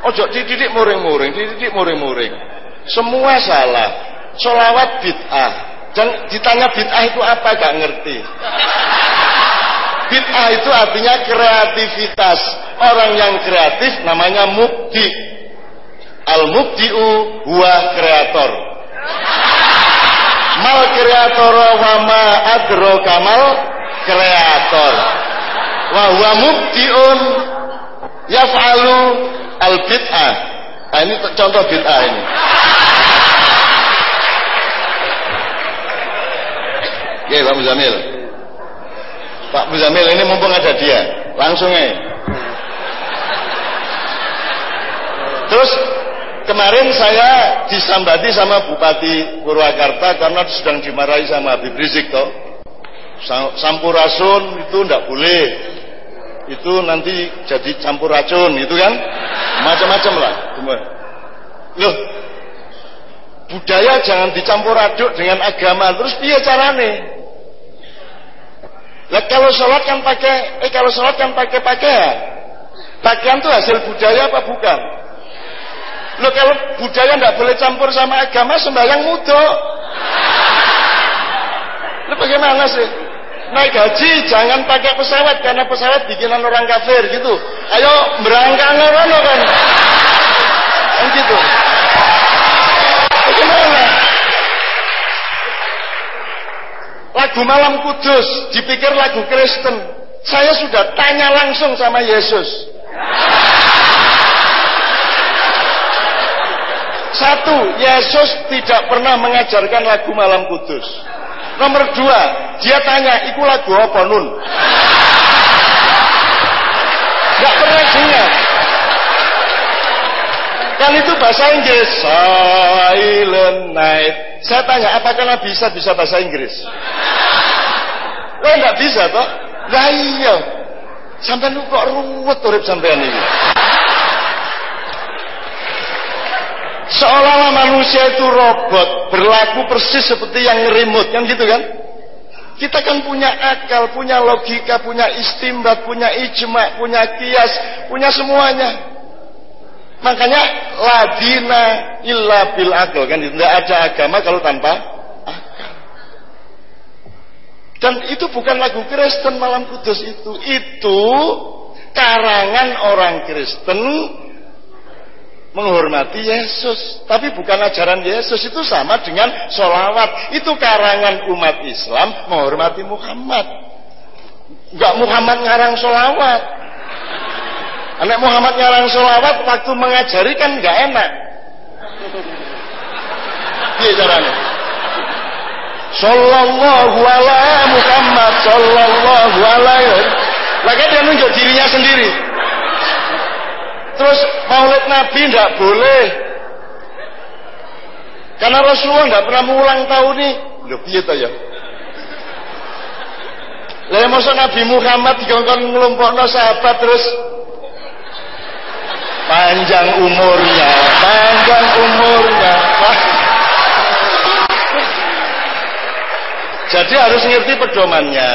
Ojo dididik muring-muring, dididik muring-muring. Semua salah. Solawat bid'ah. Dan ditanya bid'ah itu apa gak ngerti. Bid'ah itu artinya kreativitas. Orang yang kreatif namanya mubdi. Al-mubdi'u huwa kreator. Mal kreator wa ma adro kamal kreator. Wa huwa mubdi'un yaf'alu al bid'ah. Nah, ini contoh bid'ah ini. Oke, Pak Muzamil. Pak Muzamil ini mumpung ada dia, langsung aja. Terus kemarin saya disambati sama Bupati Purwakarta karena sedang dimarahi sama Habib Rizik toh. Sampurasun itu ndak boleh. Itu nanti jadi campur racun itu kan. Macam-macam lah. Loh, budaya jangan dicampur aduk dengan agama. Terus piye carane? Lah kalau sholat kan pakai, eh kalau sholat kan pakai pakaian. Pakaian itu hasil budaya apa bukan? Lo kalau budaya nggak boleh campur sama agama, sembahyang mudo. Lo bagaimana sih? Naik haji jangan pakai pesawat karena pesawat bikinan orang kafir gitu. Ayo berangkat ngono kan. Kan gitu. Bagaimana? lagu malam kudus dipikir lagu Kristen saya sudah tanya langsung sama Yesus satu Yesus tidak pernah mengajarkan lagu malam kudus nomor dua dia tanya itu lagu apa nun gak pernah dengar kan itu bahasa Inggris silent night saya tanya, apakah Nabi bisa bisa bahasa Inggris? Wah, nggak bisa toh? Lah iya. Sampai lu kok ruwet urip sampean ini. Seolah-olah manusia itu robot, berlaku persis seperti yang remote, kan gitu kan? Kita kan punya akal, punya logika, punya istimbat, punya ijma, punya kias, punya semuanya. Makanya ladina illa bil akal kan tidak ada agama kalau tanpa akal. Dan itu bukan lagu Kristen malam kudus itu. Itu karangan orang Kristen menghormati Yesus. Tapi bukan ajaran Yesus itu sama dengan sholawat. Itu karangan umat Islam menghormati Muhammad. Enggak Muhammad ngarang sholawat. Anak Muhammad ngarang sholawat waktu mengajari kan nggak enak. Iya caranya. Sallallahu ala Muhammad Sallallahu alaihi Lagi dia nunjuk dirinya sendiri Terus maulid Nabi tidak boleh. Karena Rasulullah tidak pernah mengulang tahun nih Loh piye ya? Lah masa Nabi Muhammad dikongkon ngelompokno sahabat terus. Panjang umurnya panjang umurnya. Jadi harus ngerti pedomannya.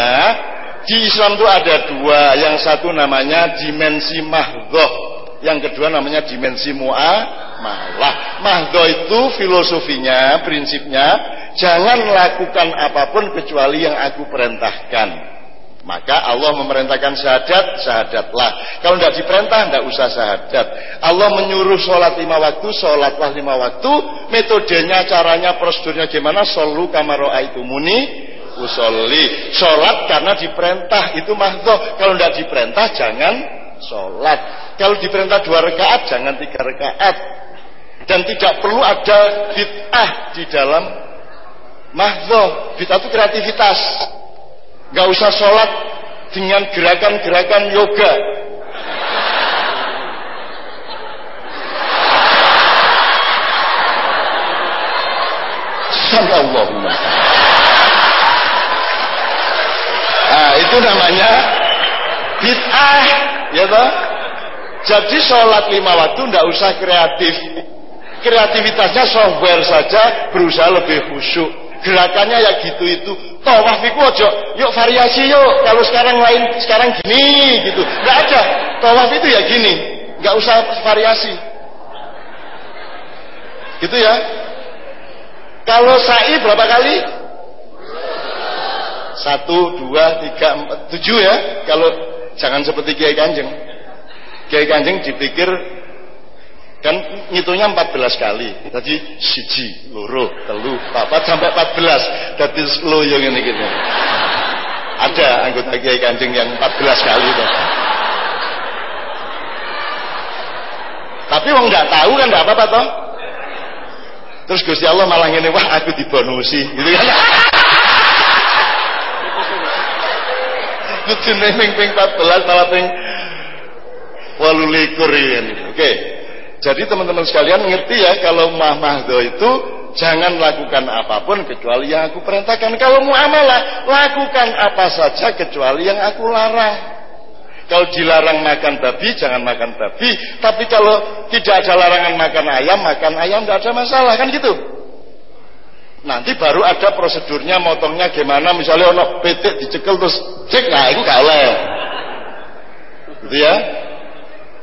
Di Islam itu ada dua yang satu namanya dimensi mahdoh yang kedua namanya dimensi mu'amalah mahdoh itu filosofinya prinsipnya jangan lakukan apa pun kecuali yang aku perintahkan maka Allah memerintahkan syahadat, syahadatlah. Kalau tidak diperintah, tidak usah syahadat. Allah menyuruh sholat lima waktu, sholatlah lima waktu. Metodenya, caranya, prosedurnya gimana? Solu muni, usolli. Sholat karena diperintah, itu mahdoh. Kalau tidak diperintah, jangan sholat. Kalau diperintah dua rakaat, jangan tiga rakaat. Dan tidak perlu ada bid'ah di dalam mahdoh. Bid'ah itu kreativitas nggak usah sholat dengan gerakan-gerakan yoga Allahumma Nah itu namanya bid'ah ya toh? Jadi sholat lima waktu nggak usah kreatif. Kreativitasnya software saja berusaha lebih khusyuk. Gerakannya ya gitu itu. Tawaf itu aja yuk variasi yuk. Kalau sekarang lain sekarang gini gitu. Nggak ada. Tawaf itu ya gini nggak usah variasi. Gitu ya. Kalau sa'i berapa kali? Satu, dua, tiga, empat, tujuh ya. Kalau jangan seperti Kiai Kanjeng. Kiai Kanjeng dipikir kan ngitungnya 14 kali. Tadi siji, loro, telu, papat sampai 14. Tadi loyo ini gitu. Ada anggota Kiai Kanjeng yang 14 kali itu. Tapi wong nggak tahu kan nggak apa-apa toh. Terus Gusti Allah malah ngene, wah aku dibonusi, gitu kan. Kudune ping ping 14 malah ping 28 ini. Oke. Jadi teman-teman sekalian ngerti ya kalau mahmahdo itu jangan lakukan apa pun kecuali yang aku perintahkan. Kalau muamalah, lakukan apa saja kecuali yang aku larang. Kalau dilarang makan babi, jangan makan babi. Tapi kalau tidak ada larangan makan ayam, makan ayam tidak ada masalah kan gitu. Nanti baru ada prosedurnya motongnya gimana. Misalnya ono petik dicekel terus cek, nah itu gak oleh. Gitu ya.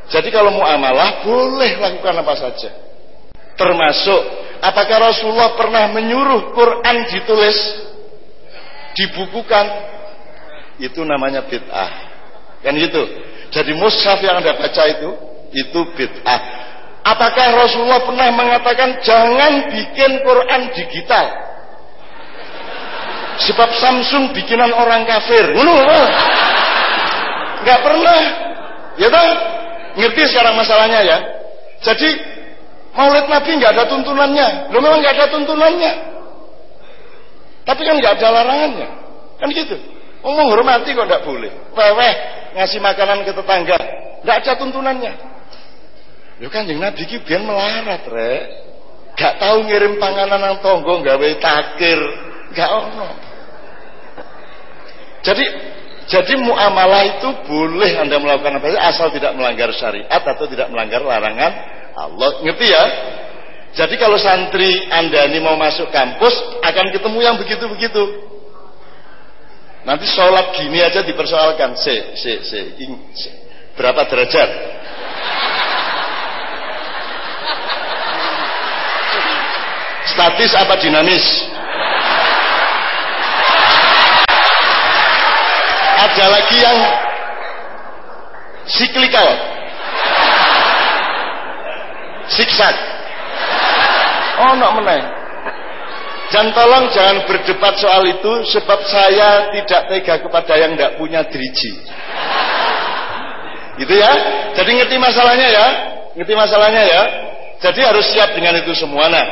Jadi kalau muamalah boleh lakukan apa saja. Termasuk apakah Rasulullah pernah menyuruh Quran ditulis, dibukukan? Itu namanya bid'ah. Kan gitu. Jadi mushaf yang Anda baca itu itu bid'ah. Apakah Rasulullah pernah mengatakan jangan bikin Quran digital? Sebab Samsung bikinan orang kafir. Ngono Enggak pernah. Ya toh? Ngerti sekarang masalahnya ya. Jadi Maulid Nabi nggak ada tuntunannya. Lo memang nggak ada tuntunannya. Tapi kan nggak ada larangannya. Kan gitu. Oh, menghormati kok nggak boleh. Weweh ngasih makanan ke tetangga, nggak ada tuntunannya. Yo kan yang Nabi ki biyen melarat, rek. Gak tahu ngirim panganan nang tonggo gawe takir, gak ono. Jadi jadi muamalah itu boleh Anda melakukan apa saja asal tidak melanggar syariat atau tidak melanggar larangan Allah. Ngerti ya? Jadi kalau santri Anda ini mau masuk kampus akan ketemu yang begitu-begitu. Nanti sholat gini aja dipersoalkan. Se, se, se. Berapa derajat? Statis apa dinamis? Ada lagi yang siklikal. Siksak. Oh, nak meneng. Dan tolong jangan berdebat soal itu sebab saya tidak tega kepada yang tidak punya driji. Gitu ya. Jadi ngerti masalahnya ya. Ngerti masalahnya ya. Jadi harus siap dengan itu semua. Nah,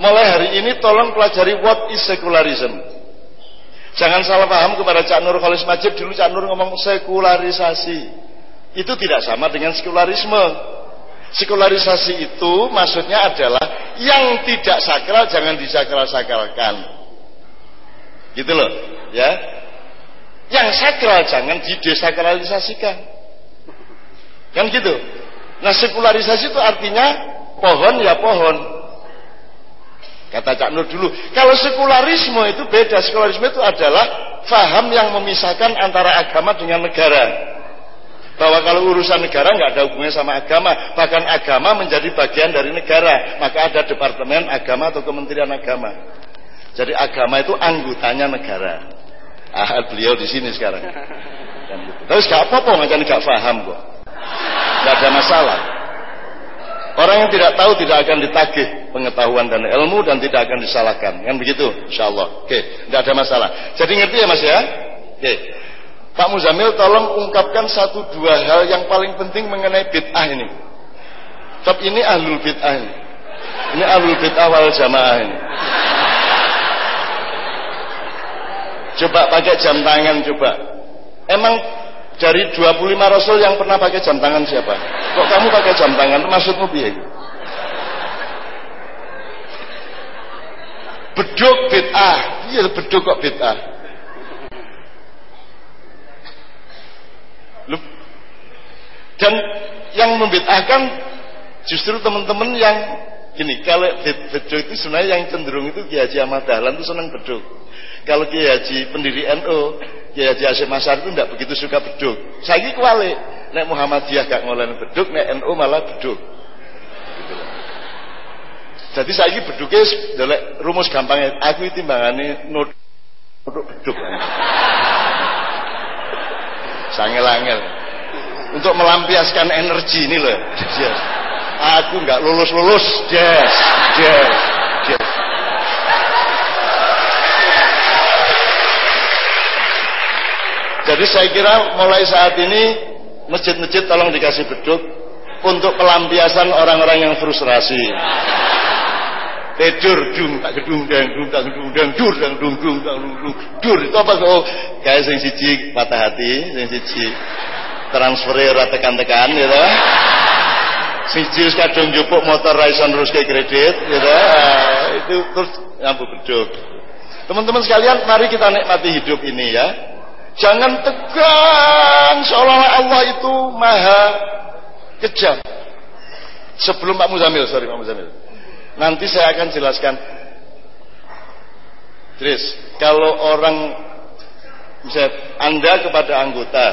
mulai hari ini tolong pelajari what is secularism. Jangan salah paham kepada Cak Nur Khalis Majid dulu Cak Nur ngomong sekularisasi. Itu tidak sama dengan sekularisme. Sekularisasi itu maksudnya adalah yang tidak sakral jangan disakral-sakralkan. Gitu loh, ya. Yang sakral jangan didesakralisasikan. Kan gitu. Nah, sekularisasi itu artinya pohon ya pohon. Kata Cak Nur dulu, kalau sekularisme itu beda. Sekularisme itu adalah faham yang memisahkan antara agama dengan negara bahwa kalau urusan negara nggak ada hubungannya sama agama, bahkan agama menjadi bagian dari negara, maka ada departemen agama atau kementerian agama. Jadi agama itu anggotanya negara. Ah, beliau di sini sekarang. Dan gitu. Terus gak apa-apa, macam nggak paham kok. Gak ada masalah. Orang yang tidak tahu tidak akan ditagih pengetahuan dan ilmu dan tidak akan disalahkan. Kan begitu, insya Allah. Oke, tidak ada masalah. Jadi ngerti ya mas ya? Oke. Pak Muzamil tolong ungkapkan satu dua hal yang paling penting mengenai bid'ah ini. Sebab ini ahlul bid'ah ini. Ini ahlul bid'ah wal jamaah ini. Coba pakai jam tangan coba. Emang dari 25 rasul yang pernah pakai jam tangan siapa? Kok kamu pakai jam tangan? Maksudmu piye? Beduk bid'ah. Iya beduk kok bid'ah. Dan yang membedahkan justru teman-teman yang gini, kalau beduk itu sebenarnya yang cenderung itu Kiai Haji Ahmad Dahlan itu senang beduk. Kalau Kiai Haji pendiri NU, Kiai Haji Asyik Masar itu tidak begitu suka beduk. Saya ini kuali, nek Muhammadiyah gak ngolain beduk, nek NU malah beduk. Gitu Jadi saya ini beduknya dolek rumus gampangnya. Aku itu timbangane nut nut beduk. Sangel-angel. Untuk melampiaskan energi ini loh. Aku nggak lulus-lulus. Yes. Yes. Yes. Jadi saya kira mulai saat ini masjid-masjid tolong dikasih beduk untuk pelampiasan orang-orang yang frustrasi. Tidur dung tak gedung dang dung tak gedung dang dur dang dung dung dang dung dur itu apa kok kayak sing siji patah hati, sing siji transfer tekan-tekan gitu. Siji wis kadung njupuk motor ra iso neruske kredit gitu. Itu terus nyampu beduk. Teman-teman sekalian, mari kita nikmati hidup ini ya. Jangan tegang seolah Allah itu maha kejam. Sebelum Pak Muzamil, sorry Pak Muzamil. Nanti saya akan jelaskan. Tris, kalau orang misalnya Anda kepada anggota,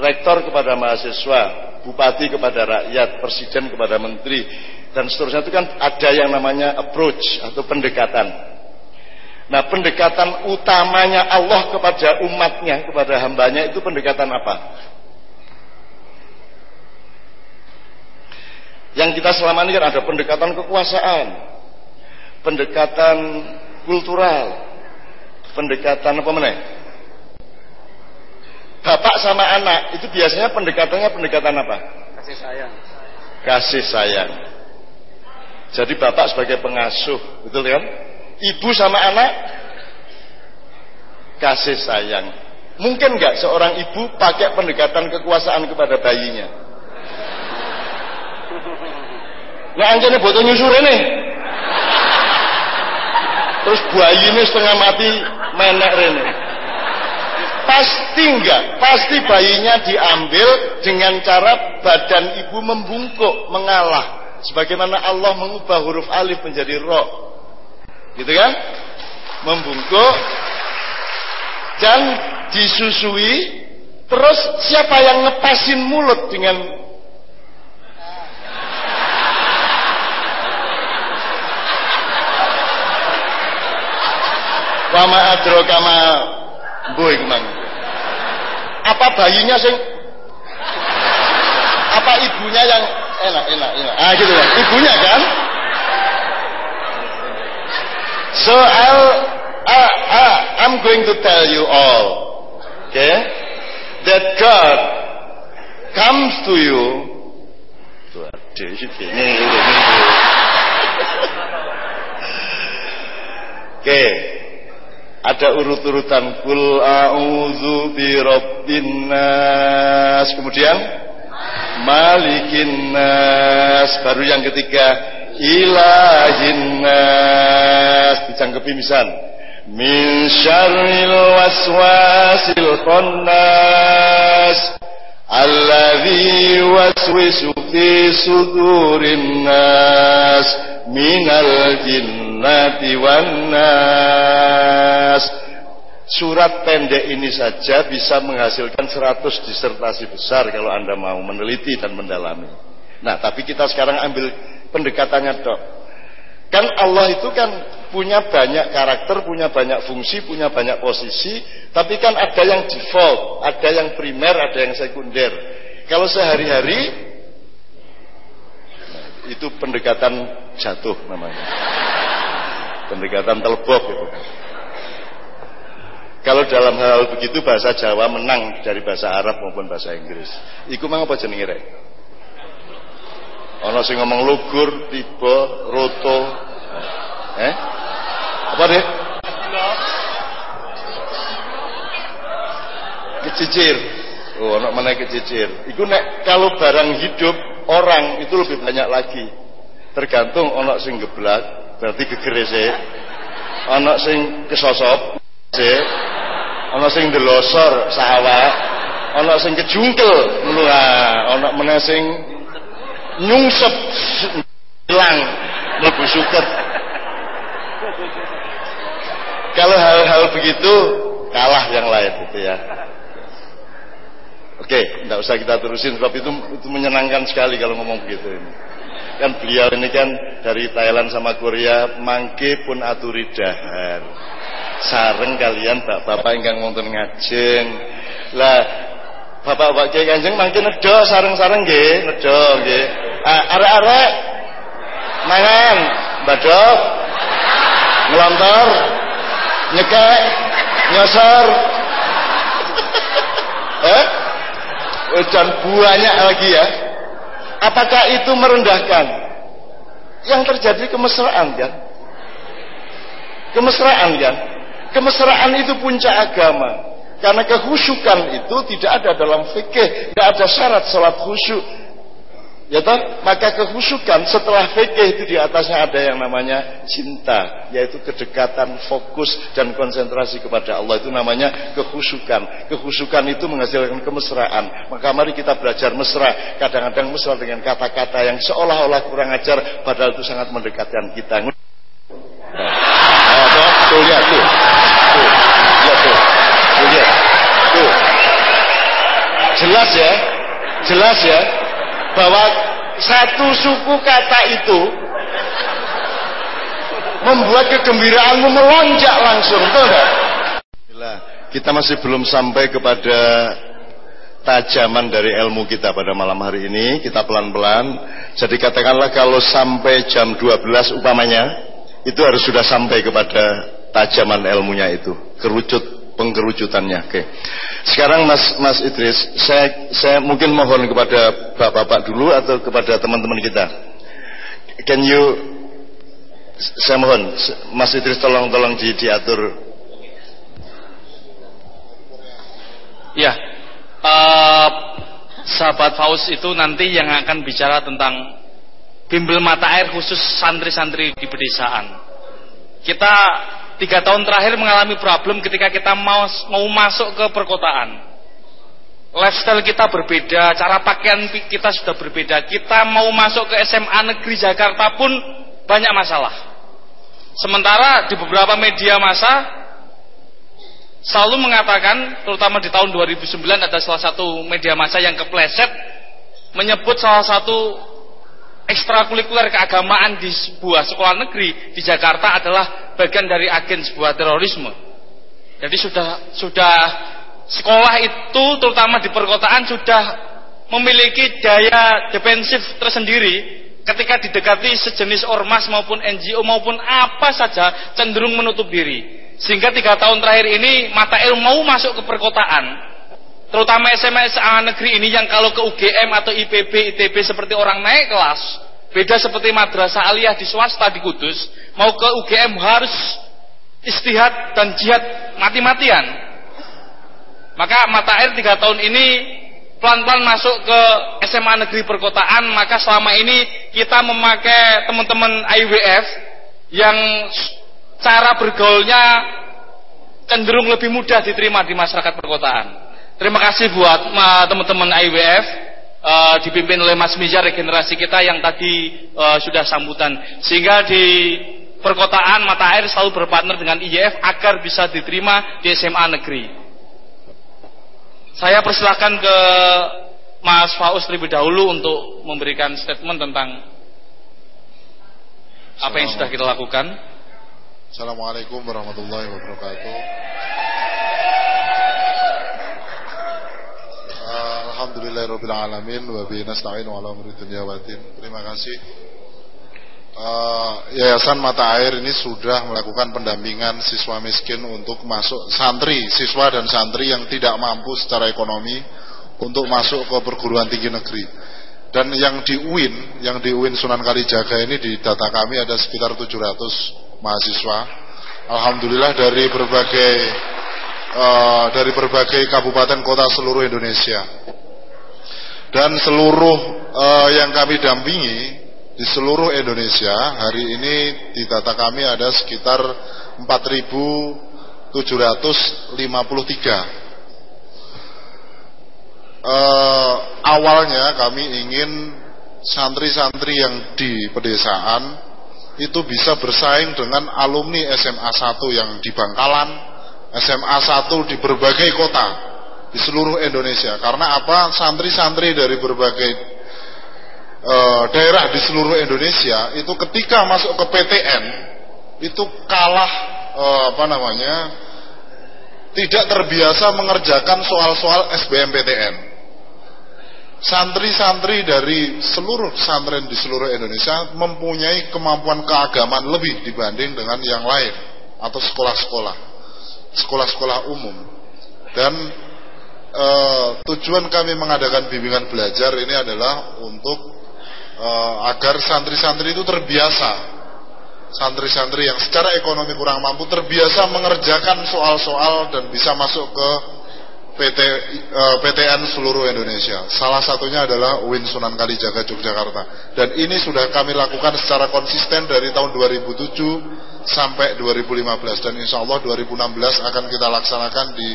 rektor kepada mahasiswa, bupati kepada rakyat, presiden kepada menteri, dan seterusnya itu kan ada yang namanya approach atau pendekatan. Nah pendekatan utamanya Allah kepada umatnya, kepada hambanya itu pendekatan apa? Yang kita selama ini kan ada pendekatan kekuasaan, pendekatan kultural, pendekatan apa mana? Bapak sama anak itu biasanya pendekatannya pendekatan apa? Kasih sayang. Kasih sayang. Jadi bapak sebagai pengasuh, betul kan? Ibu sama anak kasih sayang. Mungkin nggak seorang ibu pakai pendekatan kekuasaan kepada bayinya? Nah anjane botol nyusur ini. Terus bayi ini setengah mati menek rene. Pasti enggak, pasti bayinya diambil dengan cara badan ibu membungkuk, mengalah. Sebagaimana Allah mengubah huruf alif menjadi ro. Gitu kan? Membungkuk. Dan disusui. Terus siapa yang ngepasin mulut dengan Wama adro kama boy kemang. Apa bayinya sing? Apa ibunya yang enak enak enak? Ah gitu kan. Ibunya kan? So I'll, I, I, I'm going to tell you all, okay, that God comes to you. Oke, okay. Ada urut-urutan. Kul a'udzu birabbin nas. Kemudian malikin nas. Baru yang ketiga ilahin nas. Dicangkepi misan min syarril waswasil khannas. Alladzi waswisu fi sudurin nas. Minal jinnati wan Surat pendek ini saja bisa menghasilkan 100 disertasi besar kalau Anda mau meneliti dan mendalami. Nah, tapi kita sekarang ambil pendekatannya dok. Kan Allah itu kan punya banyak karakter, punya banyak fungsi, punya banyak posisi, tapi kan ada yang default, ada yang primer, ada yang sekunder. Kalau sehari-hari itu pendekatan jatuh namanya. Pendekatan telbok itu. Kalau dalam hal begitu bahasa Jawa menang dari bahasa Arab maupun bahasa Inggris. Iku mang apa jenenge rek? Ana sing ngomong lugur, tiba, roto. Eh? Apa deh? Kecicir. Oh, anak mana kecicir. Iku nek kalau barang hidup orang itu lebih banyak lagi. Tergantung anak sing geblak, berarti gegerese. Anak sing kesosop. Anak sing delosor sawah. Anak sing kejungkel, ngono. Anak meneh sing nyungsep hilang mlebu suket kalau hal-hal begitu kalah yang lain gitu ya oke tidak usah kita terusin sebab itu itu menyenangkan sekali kalau ngomong begitu ini kan beliau ini kan dari Thailand sama Korea mangke pun aturi dahar. Sareng kalian bapak-bapak ingkang wonten ngajeng. Lah bapak-bapak kiai kanjeng mangke nedo sareng-sareng nggih nedo nggih. Arek-arek mangan badok ngelontor nyekek nyosor. Eh dan banyak lagi ya apakah itu merendahkan? Yang terjadi kemesraan kan? Kemesraan kan? Kemesraan itu puncak agama. Karena kehusukan itu tidak ada dalam fikih tidak ada syarat salat khusyuk ya toh maka kehusukan setelah fikih itu di atasnya ada yang namanya cinta yaitu kedekatan fokus dan konsentrasi kepada Allah. Itu namanya kehusukan. Kehusukan itu menghasilkan kemesraan. Maka mari kita belajar mesra. Kadang-kadang mesra dengan kata-kata yang seolah-olah kurang ajar padahal itu sangat mendekatkan kita. Nah, tuh lihat tuh. Tuh tuh. Jelas ya? Jelas ya bahwa satu suku kata itu membuat kegembiraanmu melonjak langsung tuh kita masih belum sampai kepada tajaman dari ilmu kita pada malam hari ini. Kita pelan-pelan. Jadi katakanlah kalau sampai jam 12 upamanya itu harus sudah sampai kepada tajaman ilmunya itu. Kerucut pengkerucutannya. Oke. Sekarang Mas Mas Idris, saya saya mungkin mohon kepada Bapak-bapak dulu atau kepada teman-teman kita. Can you saya mohon Mas Idris tolong tolong di, diatur. Ya. Uh, sahabat Faus itu nanti yang akan bicara tentang bimbel mata air khusus santri-santri di pedesaan. Kita tiga tahun terakhir mengalami problem ketika kita mau mau masuk ke perkotaan. Lifestyle kita berbeda, cara pakaian kita sudah berbeda. Kita mau masuk ke SMA negeri Jakarta pun banyak masalah. Sementara di beberapa media massa selalu mengatakan, terutama di tahun 2009 ada salah satu media massa yang kepleset menyebut salah satu ekstrakurikuler keagamaan di sebuah sekolah negeri di Jakarta adalah bagian dari agen sebuah terorisme. Jadi sudah sudah sekolah itu terutama di perkotaan sudah memiliki daya defensif tersendiri ketika didekati sejenis ormas maupun NGO maupun apa saja cenderung menutup diri. Sehingga tiga tahun terakhir ini mata ilmu mau masuk ke perkotaan, terutama SMA SMA negeri ini yang kalau ke UGM atau IPB, ITB seperti orang naik kelas, beda seperti madrasah aliyah di swasta di Kudus, mau ke UGM harus istihad dan jihad mati-matian. Maka mata air tiga tahun ini pelan-pelan masuk ke SMA negeri perkotaan, maka selama ini kita memakai teman-teman IWF yang cara bergaulnya cenderung lebih mudah diterima di masyarakat perkotaan. Terima kasih buat teman-teman IWF uh, dipimpin oleh Mas Mijar regenerasi kita yang tadi uh, sudah sambutan. Sehingga di perkotaan mata air selalu berpartner dengan IWF agar bisa diterima di SMA negeri. Saya persilahkan ke Mas Faus terlebih dahulu untuk memberikan statement tentang apa yang sudah kita lakukan. Assalamualaikum warahmatullahi wabarakatuh. Uh, Alhamdulillahirabbil alamin wa bihi nasta'inu ala umuri. Terima kasih. Uh, Yayasan Mata Air ini sudah melakukan pendampingan siswa miskin untuk masuk santri, siswa dan santri yang tidak mampu secara ekonomi untuk masuk ke perguruan tinggi negeri. Dan yang di UIN, yang di UIN Sunan Kalijaga ini di data kami ada sekitar 700 mahasiswa. Alhamdulillah dari berbagai uh, dari berbagai kabupaten kota seluruh Indonesia. Dan seluruh uh, yang kami dampingi di seluruh Indonesia hari ini di data kami ada sekitar 4.753. Uh, awalnya kami ingin santri-santri yang di pedesaan itu bisa bersaing dengan alumni SMA 1 yang di Bangkalan, SMA 1 di berbagai kota di seluruh Indonesia. Karena apa? Santri-santri dari berbagai e, daerah di seluruh Indonesia itu ketika masuk ke PTN itu kalah e, apa namanya tidak terbiasa mengerjakan soal-soal SBMPTN santri-santri dari seluruh pesantren di seluruh Indonesia mempunyai kemampuan keagamaan lebih dibanding dengan yang lain atau sekolah-sekolah sekolah-sekolah umum dan e, tujuan kami mengadakan bimbingan belajar ini adalah untuk e, agar santri-santri itu terbiasa santri-santri yang secara ekonomi kurang mampu terbiasa mengerjakan soal-soal dan bisa masuk ke PT uh, eh, PTN seluruh Indonesia. Salah satunya adalah UIN Sunan Kalijaga Yogyakarta. Dan ini sudah kami lakukan secara konsisten dari tahun 2007 sampai 2015 dan insya Allah 2016 akan kita laksanakan di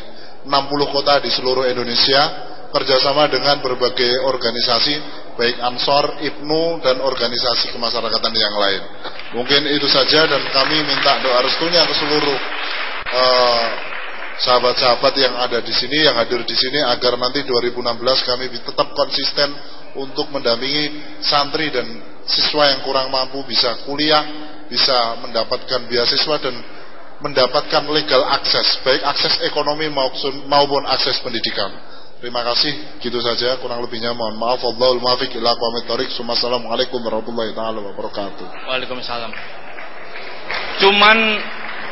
60 kota di seluruh Indonesia kerjasama dengan berbagai organisasi baik Ansor, Ibnu dan organisasi kemasyarakatan yang lain. Mungkin itu saja dan kami minta doa restunya ke seluruh uh, sahabat-sahabat yang ada di sini, yang hadir di sini agar nanti 2016 kami tetap konsisten untuk mendampingi santri dan siswa yang kurang mampu bisa kuliah, bisa mendapatkan beasiswa dan mendapatkan legal akses, baik akses ekonomi maupun akses pendidikan. Terima kasih, gitu saja. Kurang lebihnya mohon maaf. Allahul muafiq ila aqwamit. Assalamualaikum warahmatullahi taala wabarakatuh. Waalaikumsalam. Cuman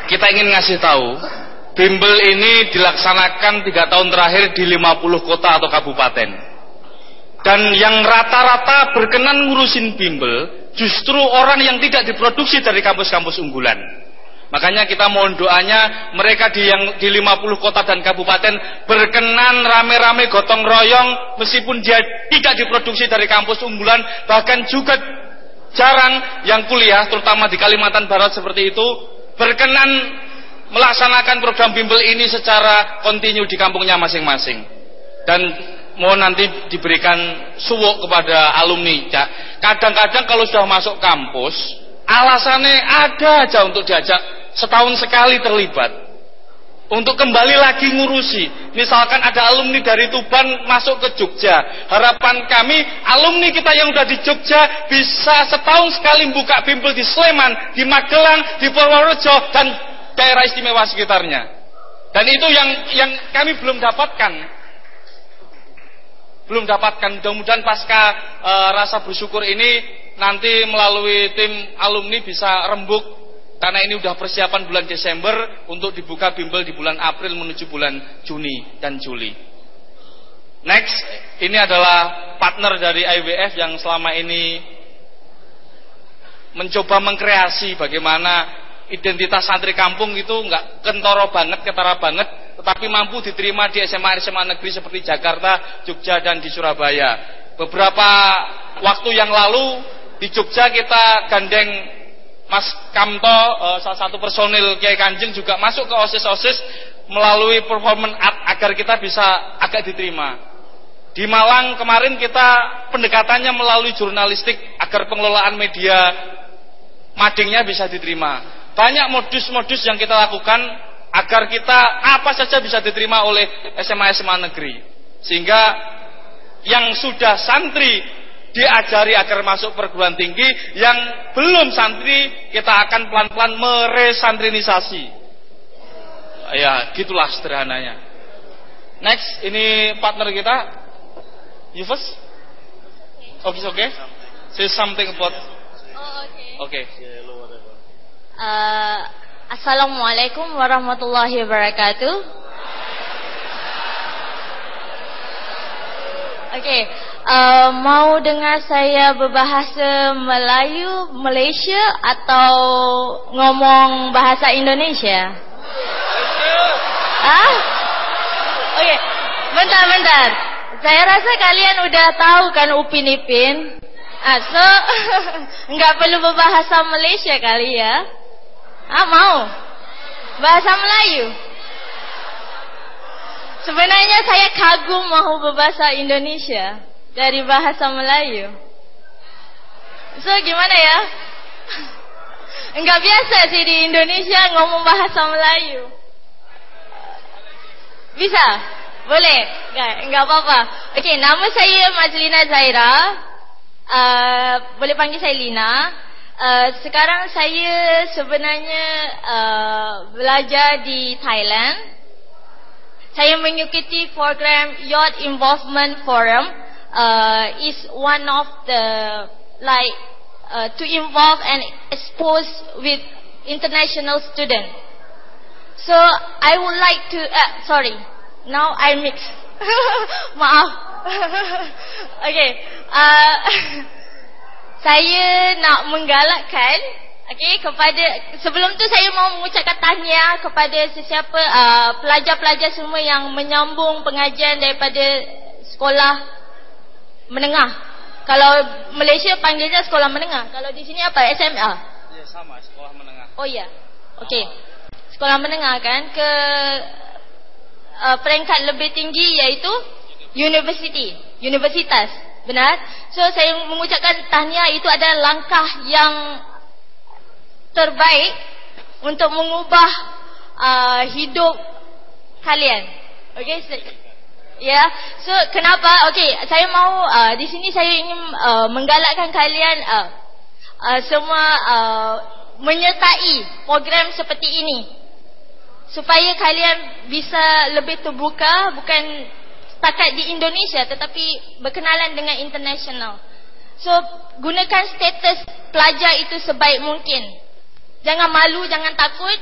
kita ingin ngasih tahu Bimbel ini dilaksanakan tiga tahun terakhir di 50 kota atau kabupaten. Dan yang rata-rata berkenan ngurusin bimbel justru orang yang tidak diproduksi dari kampus-kampus unggulan. Makanya kita mohon doanya mereka di yang di 50 kota dan kabupaten berkenan rame-rame gotong royong meskipun dia tidak diproduksi dari kampus unggulan bahkan juga jarang yang kuliah terutama di Kalimantan Barat seperti itu berkenan melaksanakan program bimbel ini secara kontinu di kampungnya masing-masing. Dan mohon nanti diberikan suwuk kepada alumni. Kadang-kadang kalau sudah masuk kampus, alasannya ada aja untuk diajak setahun sekali terlibat. Untuk kembali lagi ngurusi. Misalkan ada alumni dari Tuban masuk ke Jogja. Harapan kami alumni kita yang udah di Jogja bisa setahun sekali buka bimbel di Sleman, di Magelang, di Purworejo dan daerah istimewa sekitarnya. Dan itu yang yang kami belum dapatkan. Belum dapatkan. Mudah-mudahan pasca e, rasa bersyukur ini nanti melalui tim alumni bisa rembuk karena ini sudah persiapan bulan Desember untuk dibuka bimbel di bulan April menuju bulan Juni dan Juli. Next, ini adalah partner dari IWF yang selama ini mencoba mengkreasi bagaimana identitas santri kampung itu nggak kentoro banget, ketara banget, tetapi mampu diterima di SMA SMA negeri seperti Jakarta, Jogja dan di Surabaya. Beberapa waktu yang lalu di Jogja kita gandeng Mas Kamto, eh, salah satu personil Kiai Kanjeng juga masuk ke OSIS-OSIS melalui performance art agar kita bisa agak diterima. Di Malang kemarin kita pendekatannya melalui jurnalistik agar pengelolaan media madingnya bisa diterima. Banyak modus-modus yang kita lakukan agar kita apa saja bisa diterima oleh SMA-SMA negeri. Sehingga yang sudah santri diajari agar masuk perguruan tinggi, yang belum santri kita akan pelan-pelan meresantrinisasi. Ya, gitulah sederhananya. Next, ini partner kita. Yufus? Oke, okay, oke. Okay. Say something about. Oh, oke. Okay. Okay. Uh, Assalamualaikum warahmatullahi wabarakatuh. Oke, okay, uh, mau dengar saya berbahasa Melayu Malaysia atau ngomong bahasa Indonesia? Ah? Oke, okay. bentar bentar. Saya rasa kalian udah tahu kan Upin Ipin. Ah, so nggak perlu berbahasa Malaysia kali ya? Ah mau? Bahasa Melayu? Sebenarnya saya kagum mau berbahasa Indonesia dari bahasa Melayu. So gimana ya? Enggak biasa sih di Indonesia ngomong bahasa Melayu. Bisa? Boleh? Enggak, enggak apa-apa. Oke, nama saya Majlina Zaira. Uh, boleh panggil saya Lina. Uh, sekarang saya sebenarnya uh, belajar di Thailand. Saya mengikuti program Youth Involvement Forum. Uh, is one of the like uh, to involve and expose with international student. So I would like to. Uh, sorry, now I mix. Maaf. okay. Uh, saya nak menggalakkan okay, kepada sebelum tu saya mau mengucapkan tahniah kepada sesiapa uh, pelajar-pelajar semua yang menyambung pengajian daripada sekolah menengah. Kalau Malaysia panggilnya sekolah menengah. Kalau di sini apa? SMA? Ya sama, sekolah menengah. Oh ya. Okey. Sekolah menengah kan ke uh, peringkat lebih tinggi iaitu university, universitas. Benar? So saya mengucapkan tahniah itu adalah langkah yang terbaik untuk mengubah uh, hidup kalian. Okey. Ya. Yeah. So kenapa? Okey, saya mau uh, di sini saya ingin uh, menggalakkan kalian uh, uh, semua uh, menyertai program seperti ini. Supaya kalian bisa lebih terbuka bukan setakat di Indonesia tetapi berkenalan dengan international. So gunakan status pelajar itu sebaik mungkin. Jangan malu, jangan takut.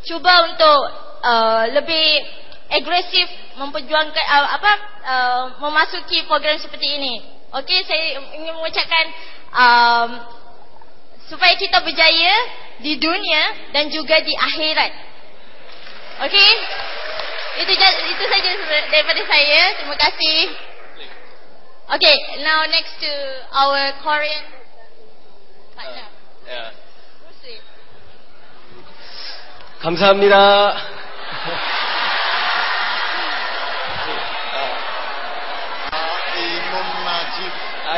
Cuba untuk uh, lebih agresif memperjuangkan uh, apa uh, memasuki program seperti ini. Okey, saya ingin mengucapkan um, supaya kita berjaya di dunia dan juga di akhirat. Okey? Itu itu saja daripada saya. Terima kasih. Okay, now next to our Korean partner. Uh, yeah. 감사합니다.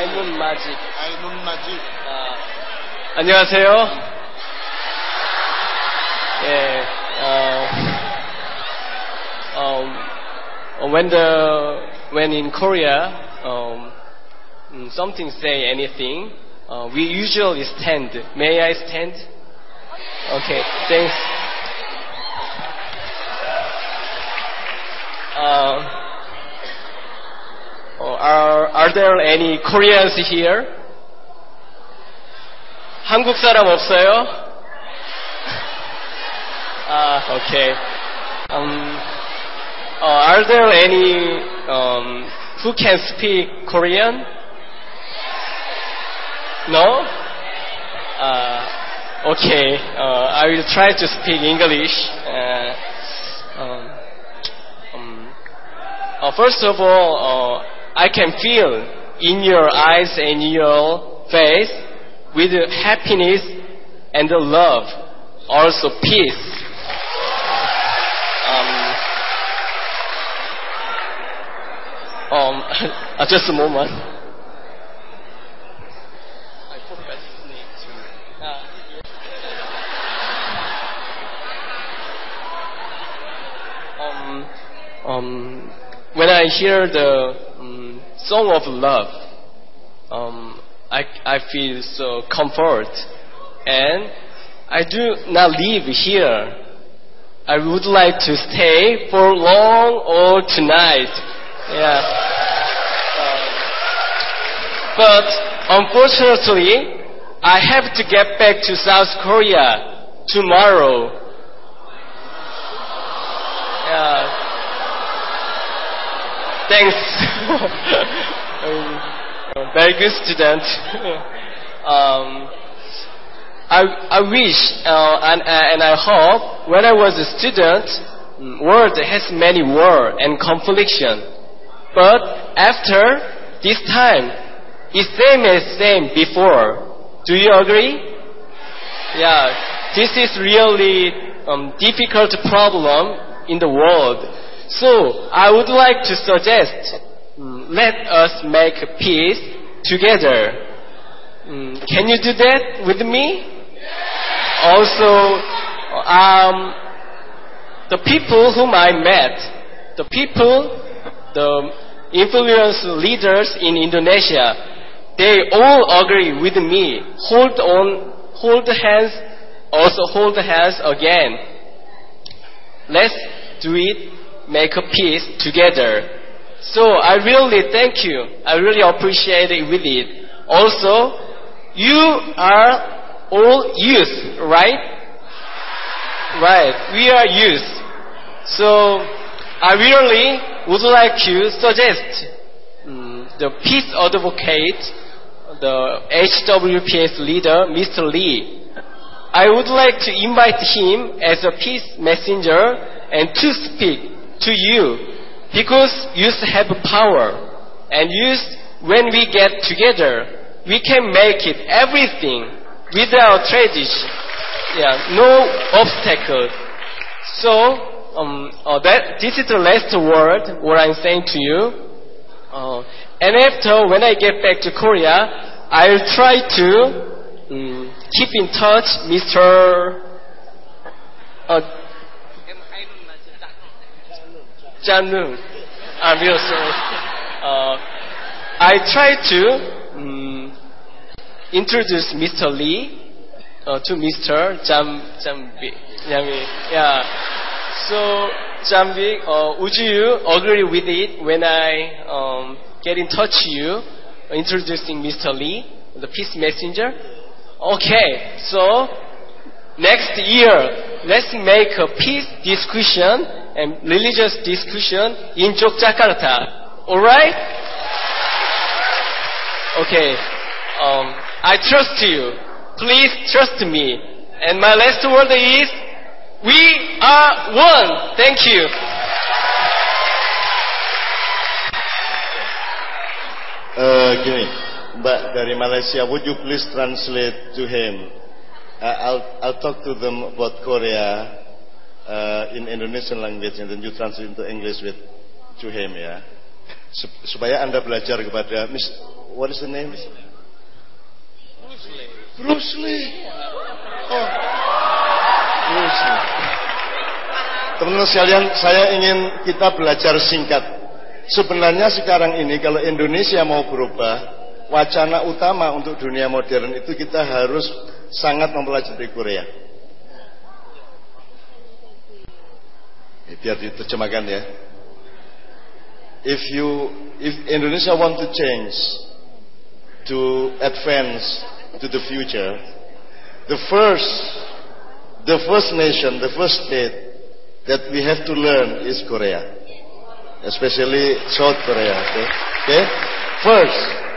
Ainun Majid. Ainun Najib. 아, 안녕하세요. 예, 어, um, when the when in Korea um, mm, something say anything, uh, we usually stand. May I stand? Okay, thanks. Uh, oh, are are there any Koreans here? 한국 사람 없어요? 아, okay. Um, uh, are there any um, who can speak Korean? No? Uh, okay, uh, I will try to speak English. Uh, um, um, uh, first of all, uh, I can feel in your eyes and your face with happiness and love, also peace. Um, uh, just a moment. I procrastinate to. Uh, um, um, when I hear the um, song of love, um, I, I feel so comfort, and I do not live here. I would like to stay for long or tonight. Yeah. but unfortunately, I have to get back to South Korea tomorrow. Yeah. Thanks. very good student. um, I, I wish uh, and, and I hope when I was a student, mm, world has many war and confliction. But after this time, it's same as same before. Do you agree? Yeah, this is really um, difficult problem in the world. So I would like to suggest, let us make peace together. Um, can you do that with me? Also, um, the people whom I met, the people the influence leaders in Indonesia, they all agree with me. Hold on, hold hands, also hold hands again. Let's do it, make a peace together. So I really thank you. I really appreciate it with it. Also, you are all youth, right? Right, we are youth. So I really would like to suggest um, the peace advocate, the HWPS leader, Mr. Lee. I would like to invite him as a peace messenger and to speak to you because youth have power and youth when we get together we can make it everything without tradition yeah no obstacle so um, uh, that this is the last word what I'm saying to you uh, and after when I get back to Korea I'll try to um, keep in touch Mr. Uh, Janun. I'm real sorry. Uh, I try to um, introduce Mr. Lee uh, to Mr. Jam Jambi. Jambi. Yeah. So Jambi, uh, would you agree with it when I um, get in touch you, introducing Mr. Lee, the peace messenger? Okay. So next year, let's make a peace discussion and religious discussion in Yogyakarta. Alright? Okay. Um, I trust you. Please trust me. And my last word is, we are one. Thank you. Eh, gini, Mbak dari Malaysia, would you please translate to him? Uh, I'll I'll talk to them about Korea uh, in Indonesian language and then you translate into English with to him ya. Sup- Supaya anda belajar kepada Miss, what is the name? Bruce Lee. Oh, Bruce Lee. Teman-teman sekalian, saya ingin kita belajar singkat. Sebenarnya sekarang ini kalau Indonesia mau berubah, wacana utama untuk dunia modern itu kita harus sangat mempelajari Korea. Eh, Biar diterjemahkan ya. If you, if Indonesia want to change, to advance to the future, the first, the first nation, the first state that we have to learn is Korea, especially South Korea. Okay, okay? first,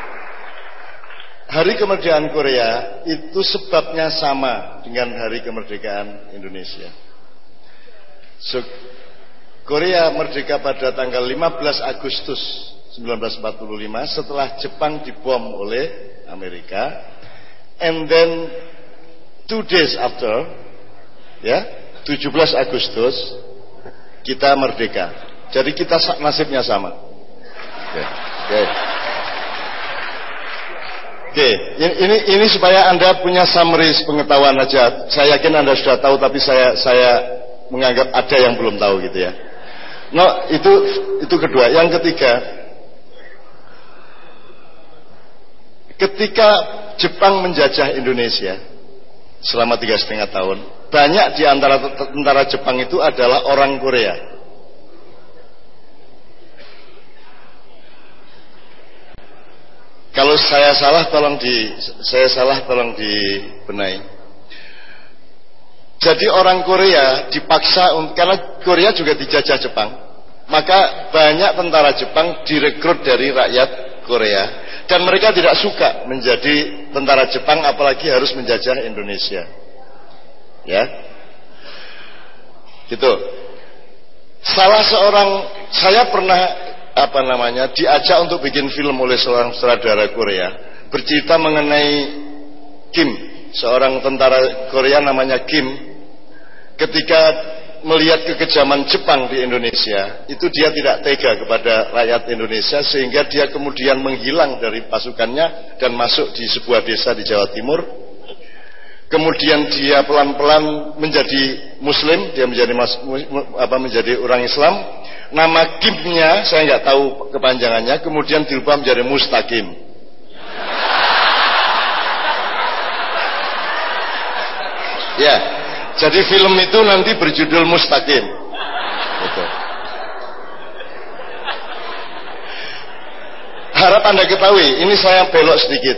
Hari kemerdekaan Korea itu sebabnya sama dengan hari kemerdekaan Indonesia. So, Korea merdeka pada tanggal 15 Agustus 1945 setelah Jepang dibom oleh Amerika. And then two days after, ya, 17 Agustus kita merdeka. Jadi kita nasibnya sama. Oke. Oke. Oke, ini, ini ini supaya Anda punya summary pengetahuan aja. Saya yakin Anda sudah tahu tapi saya saya menganggap ada yang belum tahu gitu ya. No, itu itu kedua. Yang ketiga, ketika Jepang menjajah Indonesia selama tiga setengah tahun, banyak di antara tentara Jepang itu adalah orang Korea. Kalau saya salah tolong di saya salah tolong dibenahi. Jadi orang Korea dipaksa karena Korea juga dijajah Jepang. Maka banyak tentara Jepang direkrut dari rakyat Korea dan mereka tidak suka menjadi tentara Jepang apalagi harus menjajah Indonesia. Ya. Gitu. Salah seorang saya pernah apa namanya diajak untuk bikin film oleh seorang sutradara Korea bercerita mengenai Kim, seorang tentara Korea namanya Kim ketika melihat kekejaman Jepang di Indonesia, itu dia tidak tega kepada rakyat Indonesia sehingga dia kemudian menghilang dari pasukannya dan masuk di sebuah desa di Jawa Timur. Kemudian dia pelan-pelan menjadi Muslim, dia menjadi mas, apa menjadi orang Islam. Nama Kimnya saya nggak tahu kepanjangannya. Kemudian dirubah menjadi Mustakim. Ya. Jadi film itu nanti berjudul Mustaqim. Gitu. Harap Anda ketahui, ini saya belok sedikit.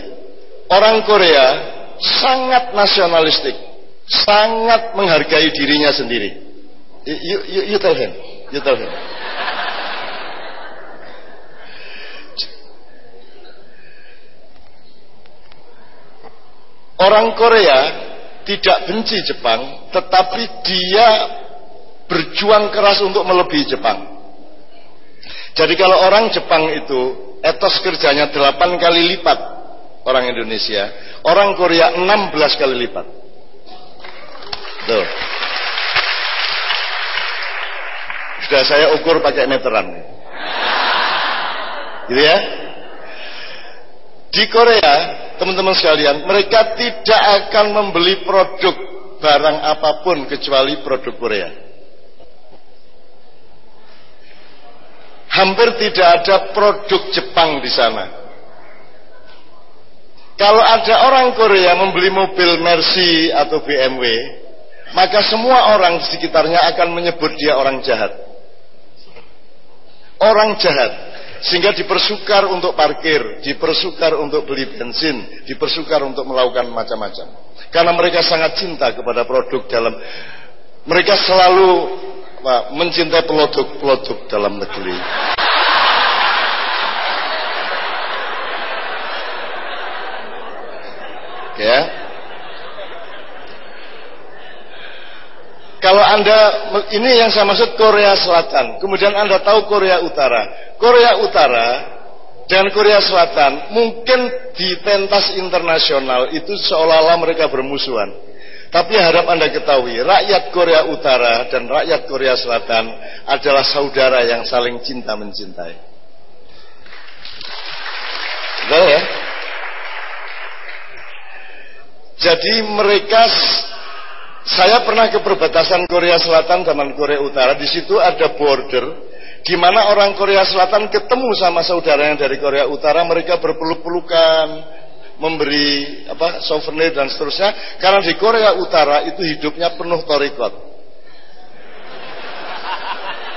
Orang Korea sangat nasionalistik, sangat menghargai dirinya sendiri. You, you, you tell him, you tell him. Orang Korea tidak benci Jepang, tetapi dia berjuang keras untuk melebihi Jepang. Jadi kalau orang Jepang itu etos kerjanya 8 kali lipat orang Indonesia, orang Korea 16 kali lipat. Tuh. Sudah saya ukur pakai meteran. Gitu ya. Di Korea, teman-teman sekalian, mereka tidak akan membeli produk barang apa pun kecuali produk Korea. Hampir tidak ada produk Jepang di sana. Kalau ada orang Korea membeli mobil Mercy atau BMW, maka semua orang di sekitarnya akan menyebut dia orang jahat. Orang jahat sehingga dipersukar untuk parkir, dipersukar untuk beli bensin, dipersukar untuk melakukan macam-macam. Karena mereka sangat cinta kepada produk dalam mereka selalu mencintai produk-produk dalam negeri. Ya. Kalau Anda ini yang saya maksud Korea Selatan, kemudian Anda tahu Korea Utara. Korea Utara dan Korea Selatan mungkin di pentas internasional itu seolah-olah mereka bermusuhan. Tapi harap Anda ketahui, rakyat Korea Utara dan rakyat Korea Selatan adalah saudara yang saling cinta mencintai. Betul ya? Jadi mereka saya pernah ke perbatasan Korea Selatan dengan Korea Utara. Di situ ada border di mana orang Korea Selatan ketemu sama saudara yang dari Korea Utara, mereka berpeluk-pelukan, memberi apa souvenir dan seterusnya. Karena di Korea Utara itu hidupnya penuh torikot.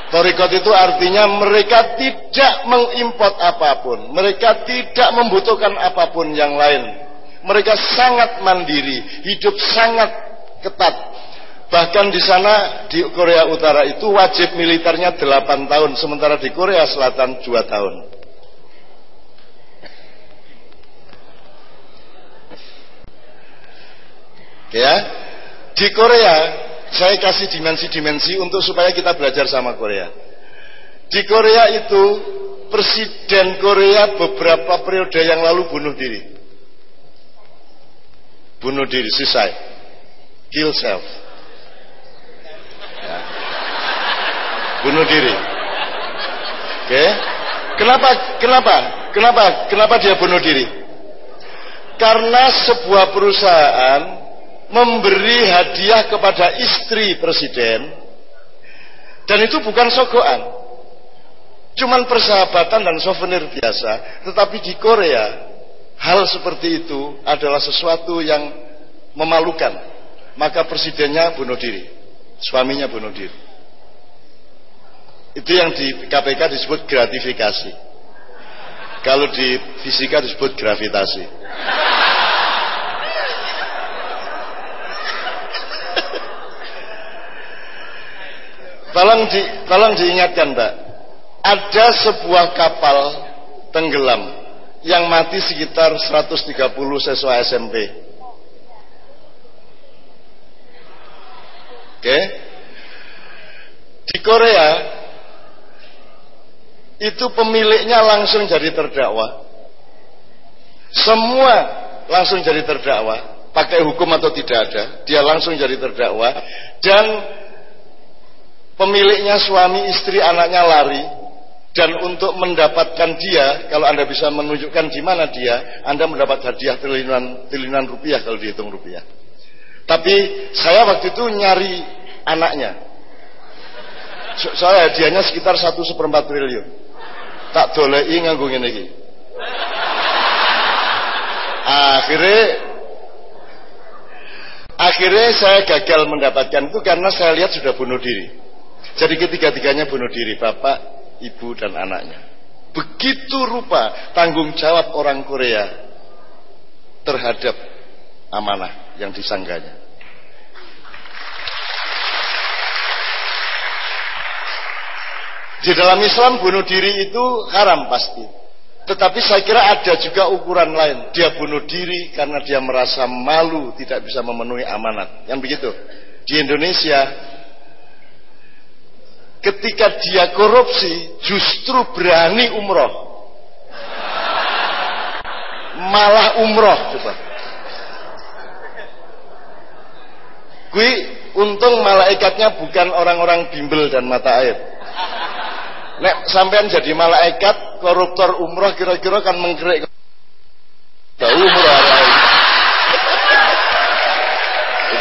Torikot itu artinya mereka tidak mengimport apa pun, mereka tidak membutuhkan apa pun yang lain. Mereka sangat mandiri, hidup sangat ketat. Bahkan di sana di Korea Utara itu wajib militernya 8 tahun, sementara di Korea Selatan 2 tahun. Ya, di Korea saya kasih dimensi-dimensi untuk supaya kita belajar sama Korea. Di Korea itu presiden Korea beberapa periode yang lalu bunuh diri. Bunuh diri, suicide kill self. Ya. Bunuh diri. Oke. Okay. Kenapa? Kenapa? Kenapa? Kenapa dia bunuh diri? Karena sebuah perusahaan memberi hadiah kepada istri presiden dan itu bukan sogoan. Cuman persahabatan dan souvenir biasa, tetapi di Korea hal seperti itu adalah sesuatu yang memalukan maka presidennya bunuh diri, suaminya bunuh diri. Itu yang di KPK disebut gratifikasi. Kalau di fisika disebut gravitasi. tolong di, tolong diingatkan, Mbak. Ada sebuah kapal tenggelam yang mati sekitar 130 siswa SMP. Oke. Di Korea itu pemiliknya langsung jadi terdakwa. Semua langsung jadi terdakwa, pakai hukum atau tidak ada, dia langsung jadi terdakwa dan pemiliknya suami, istri, anaknya lari dan untuk mendapatkan dia, kalau Anda bisa menunjukkan di mana dia, Anda mendapat hadiah triliunan triliunan rupiah kalau dihitung rupiah. Tapi saya waktu itu nyari anaknya. Soalnya hadiahnya sekitar satu seperempat triliun. Tak dolei nganggo ngene iki. Akhirnya Akhirnya saya gagal mendapatkan itu karena saya lihat sudah bunuh diri. Jadi ketiga-tiganya bunuh diri, bapak, ibu, dan anaknya. Begitu rupa tanggung jawab orang Korea terhadap amanah yang disangganya. Di dalam Islam bunuh diri itu haram pasti. Tetapi saya kira ada juga ukuran lain. Dia bunuh diri karena dia merasa malu tidak bisa memenuhi amanat. Yang begitu. Di Indonesia ketika dia korupsi justru berani umroh. Malah umroh coba. Kui untung malaikatnya bukan orang-orang bimbel dan mata air. Nek sampean jadi malaikat koruptor umroh kira-kira kan mengkerik Tahu umroh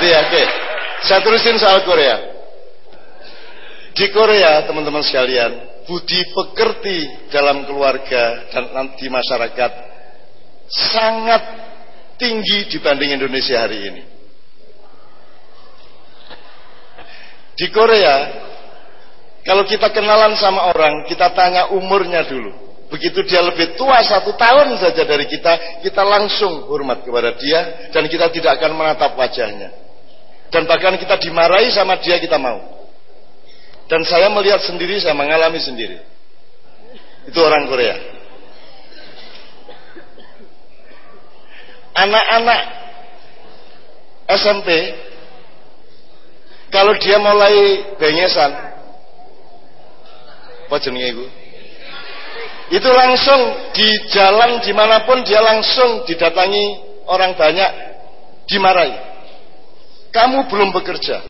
Itu ya, oke. Saya terusin soal Korea. Di Korea, teman-teman sekalian, budi pekerti dalam keluarga dan nanti masyarakat sangat tinggi dibanding Indonesia hari ini. Di Korea, kalau kita kenalan sama orang, kita tanya umurnya dulu. Begitu dia lebih tua satu tahun saja dari kita, kita langsung hormat kepada dia dan kita tidak akan menatap wajahnya. Dan bahkan kita dimarahi sama dia kita mau. Dan saya melihat sendiri, saya mengalami sendiri. Itu orang Korea. Anak-anak SMP, kalau dia mulai bengesan, apa jenenge itu? Itu langsung di jalan di mana pun dia langsung didatangi orang banyak dimarahi. Kamu belum bekerja.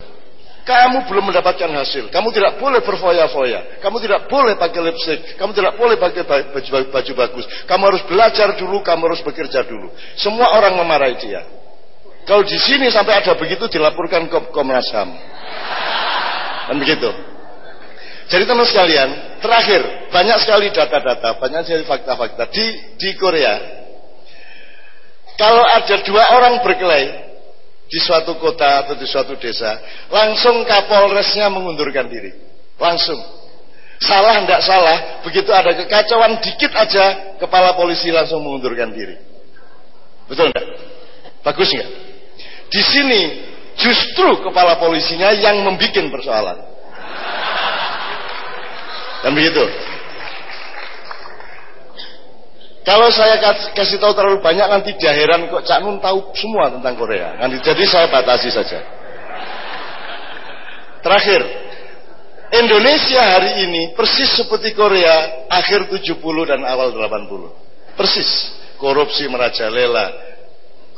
Kamu belum mendapatkan hasil. Kamu tidak boleh berfoya-foya. Kamu tidak boleh pakai lipstick. Kamu tidak boleh pakai baju, baju bagus. Kamu harus belajar dulu. Kamu harus bekerja dulu. Semua orang memarahi dia. Kalau di sini sampai ada begitu dilaporkan ke Komnas HAM. Dan begitu. Jadi teman sekalian, terakhir banyak sekali data-data, banyak sekali fakta-fakta di di Korea. Kalau ada dua orang berkelahi di suatu kota atau di suatu desa, langsung Kapolresnya mengundurkan diri, langsung. Salah tidak salah, begitu ada kekacauan dikit aja, kepala polisi langsung mengundurkan diri. Betul enggak? Bagus enggak? Di sini justru kepala polisinya yang membuat persoalan. Kan begitu. Kalau saya kasih tahu terlalu banyak nanti dia heran kok Cak Nun tahu semua tentang Korea. Nanti jadi saya batasi saja. Terakhir, Indonesia hari ini persis seperti Korea akhir 70 dan awal 80. Persis. Korupsi merajalela,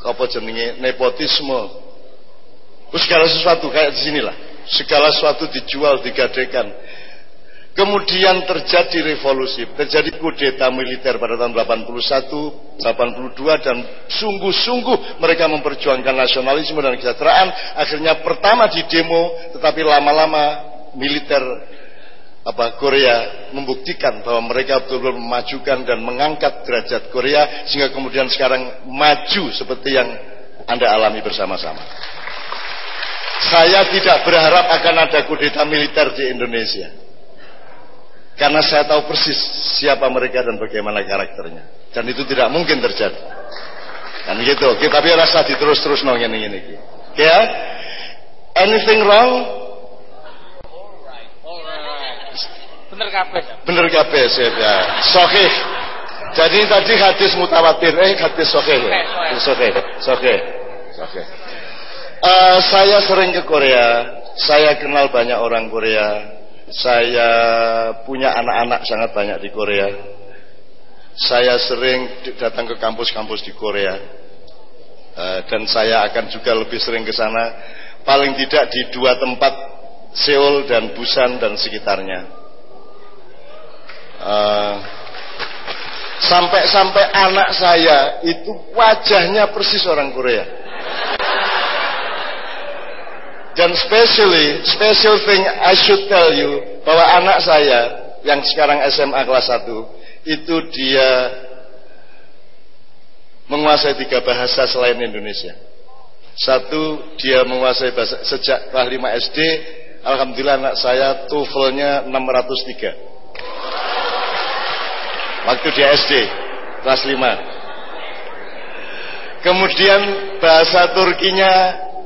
apa jenenge nepotisme. Terus segala sesuatu kayak di sinilah. Segala sesuatu dijual, digadekan Kemudian terjadi revolusi, terjadi kudeta militer pada tahun 81, 82 dan sungguh-sungguh mereka memperjuangkan nasionalisme dan kesejahteraan. Akhirnya pertama di demo, tetapi lama-lama militer apa Korea membuktikan bahwa mereka betul-betul memajukan dan mengangkat derajat Korea sehingga kemudian sekarang maju seperti yang Anda alami bersama-sama. Saya tidak berharap akan ada kudeta militer di Indonesia. Karena saya tahu persis siapa mereka dan bagaimana karakternya. Dan itu tidak mungkin terjadi. Dan gitu. Kita biar rasa diterus-terus nongin ini. Ya? Anything wrong? Bener kabeh. Bener kabeh ya. Sahih. Jadi tadi hadis mutawatir, eh hadis sahih ya. Sahih, sahih, sahih. Uh, saya sering ke Korea, saya kenal banyak orang Korea, saya punya anak-anak sangat banyak di Korea. Saya sering datang ke kampus-kampus di Korea. Eh, dan saya akan juga lebih sering ke sana. Paling tidak di dua tempat, Seoul dan Busan dan sekitarnya. Eh, sampai-sampai anak saya itu wajahnya persis orang Korea. Dan specially, special thing I should tell you bahwa anak saya yang sekarang SMA kelas 1 itu dia menguasai tiga bahasa selain Indonesia. Satu, dia menguasai bahasa sejak kelas 5 SD. Alhamdulillah anak saya TOEFL-nya 603. Waktu dia SD, kelas 5. Kemudian bahasa Turkinya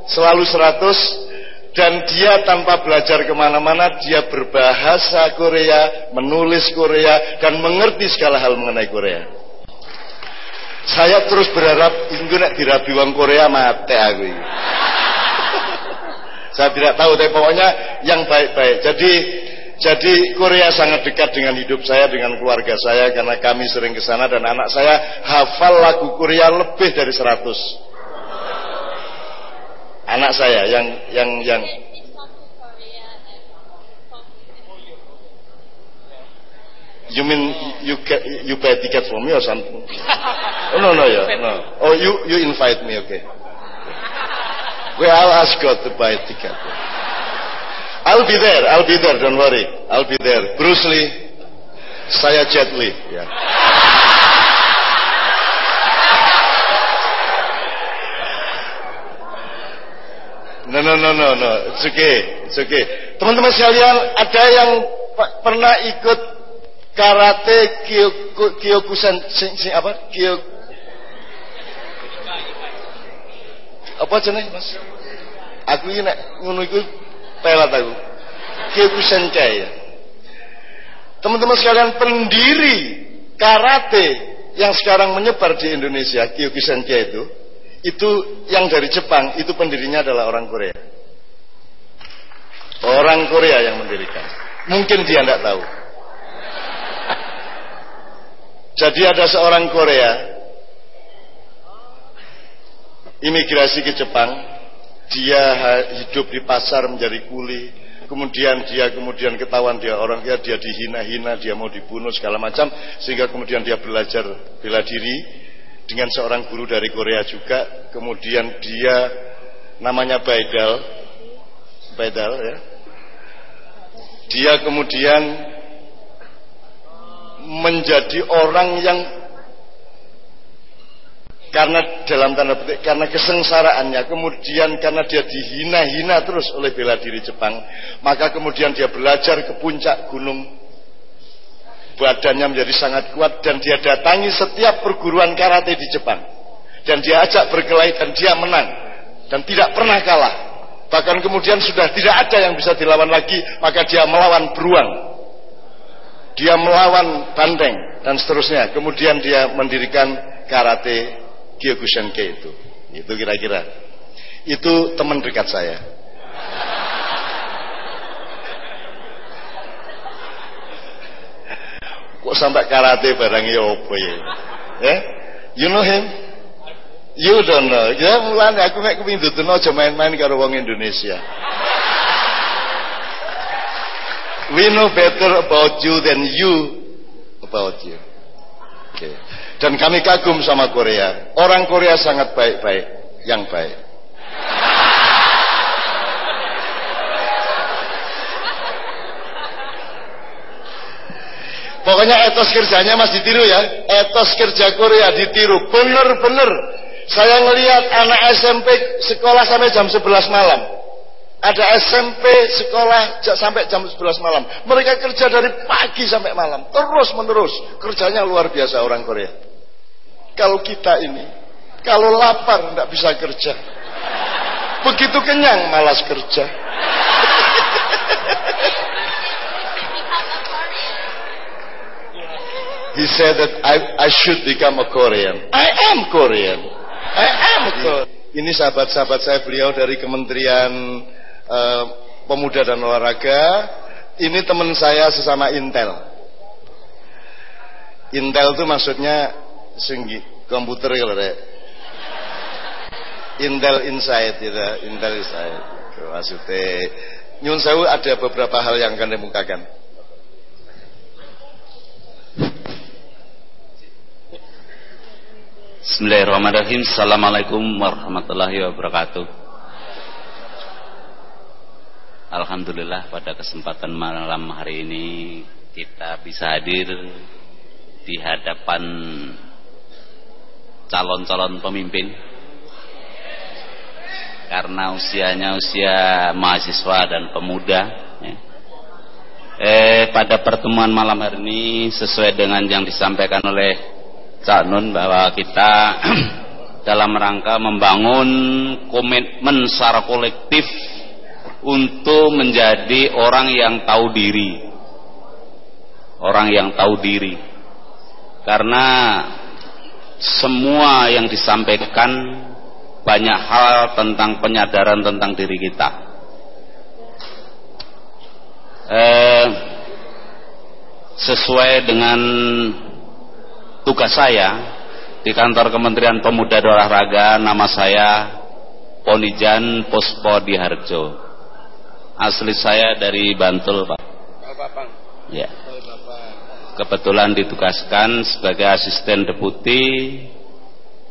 selalu 100 dan dia tanpa belajar ke mana-mana dia berbahasa Korea, menulis Korea dan mengerti segala hal mengenai Korea. Saya terus berharap ingin nak dirabi wong Korea mati aku. Saya tidak tahu tapi pokoknya yang baik-baik. Jadi jadi Korea sangat dekat dengan hidup saya, dengan keluarga saya karena kami sering ke sana dan anak saya hafal lagu Korea lebih dari 100. Anak saya yang yang yang You mean you get, you buy ticket for me or something? Oh, no, no, yeah, no. Oh, you you invite me, okay? Well, I'll ask God to buy ticket. I'll be there, I'll be there, don't worry. I'll be there. Bruce Lee, saya Jet Li. Ya. No, no, no, no, no. It's okay, it's okay. Teman-teman sekalian, ada yang pernah ikut karate Kyoku, Kyokusen, sing, sing apa? Kyo, apa jenenge, Mas? Aku ini ngono iku pelat aku. Kyokusenkai ya. Teman-teman sekalian pendiri karate yang sekarang menyebar di Indonesia, Kyokusenkai itu, itu yang dari Jepang, itu pendirinya adalah orang Korea. Orang Korea yang mendirikan. Mungkin dia tidak tahu. Jadi ada seorang Korea imigrasi ke Jepang, dia hidup di pasar menjadi kuli. Kemudian dia kemudian ketahuan dia orang dia dia dihina-hina dia mau dibunuh segala macam. Sehingga kemudian dia belajar bela diri dengan seorang guru dari Korea juga. Kemudian dia namanya Baidal. Baidal ya. Dia kemudian menjadi orang yang karena dalam tanda petik karena kesengsaraannya kemudian karena dia dihina-hina terus oleh bela diri Jepang maka kemudian dia belajar ke puncak gunung. Badannya menjadi sangat kuat dan dia datangi setiap perguruan karate di Jepang. Dan dia ajak berkelahi dan dia menang. Dan tidak pernah kalah. Bahkan kemudian sudah tidak ada yang bisa dilawan lagi maka dia melawan beruang. Dia melawan banteng dan seterusnya. Kemudian dia mendirikan karate Kyokushinkai itu. Itu kira-kira. Itu teman dekat saya. Kok sampai karate barang ya ya? Eh? You know him? You don't know. Ya mulane aku mek kepengin dudono aja main-main karo wong Indonesia. We know better about you than you about you. Okay. Dan kami kagum sama Korea. Orang Korea sangat baik-baik, yang baik. Pokoknya etos kerjanya masih ditiru ya. Etos kerja Korea ditiru. Bener-bener. Saya ngelihat anak SMP sekolah sampai jam 11 malam. Ada SMP sekolah sampai jam 11 malam. Mereka kerja dari pagi sampai malam. Terus menerus. Kerjanya luar biasa orang Korea. Kalau kita ini, kalau lapar tidak bisa kerja. Begitu kenyang malas kerja. He said that I, I should become a Korean. I am Korean. I am Korean. Ini sahabat-sahabat saya beliau dari Kementerian uh, Pemuda dan Olahraga. Ini teman saya sesama Intel. Intel itu maksudnya singgi komputer ya rek Intel Insight gitu Intel Insight. Maksudnya nyun sewu ada beberapa hal yang akan dimukakan. Bismillahirrahmanirrahim. Assalamualaikum warahmatullahi wabarakatuh. Alhamdulillah pada kesempatan malam hari ini kita bisa hadir di hadapan calon-calon pemimpin karena usianya usia mahasiswa dan pemuda. Ya. Eh, pada pertemuan malam hari ini sesuai dengan yang disampaikan oleh Cak Nun bahwa kita dalam rangka membangun komitmen secara kolektif untuk menjadi orang yang tahu diri. Orang yang tahu diri. Karena semua yang disampaikan banyak hal tentang penyadaran tentang diri kita. Eh, sesuai dengan tugas saya di kantor Kementerian Pemuda dan Olahraga, nama saya Ponijan Pospo Diharjo. Asli saya dari Bantul, Pak. Ya kebetulan ditugaskan sebagai asisten deputi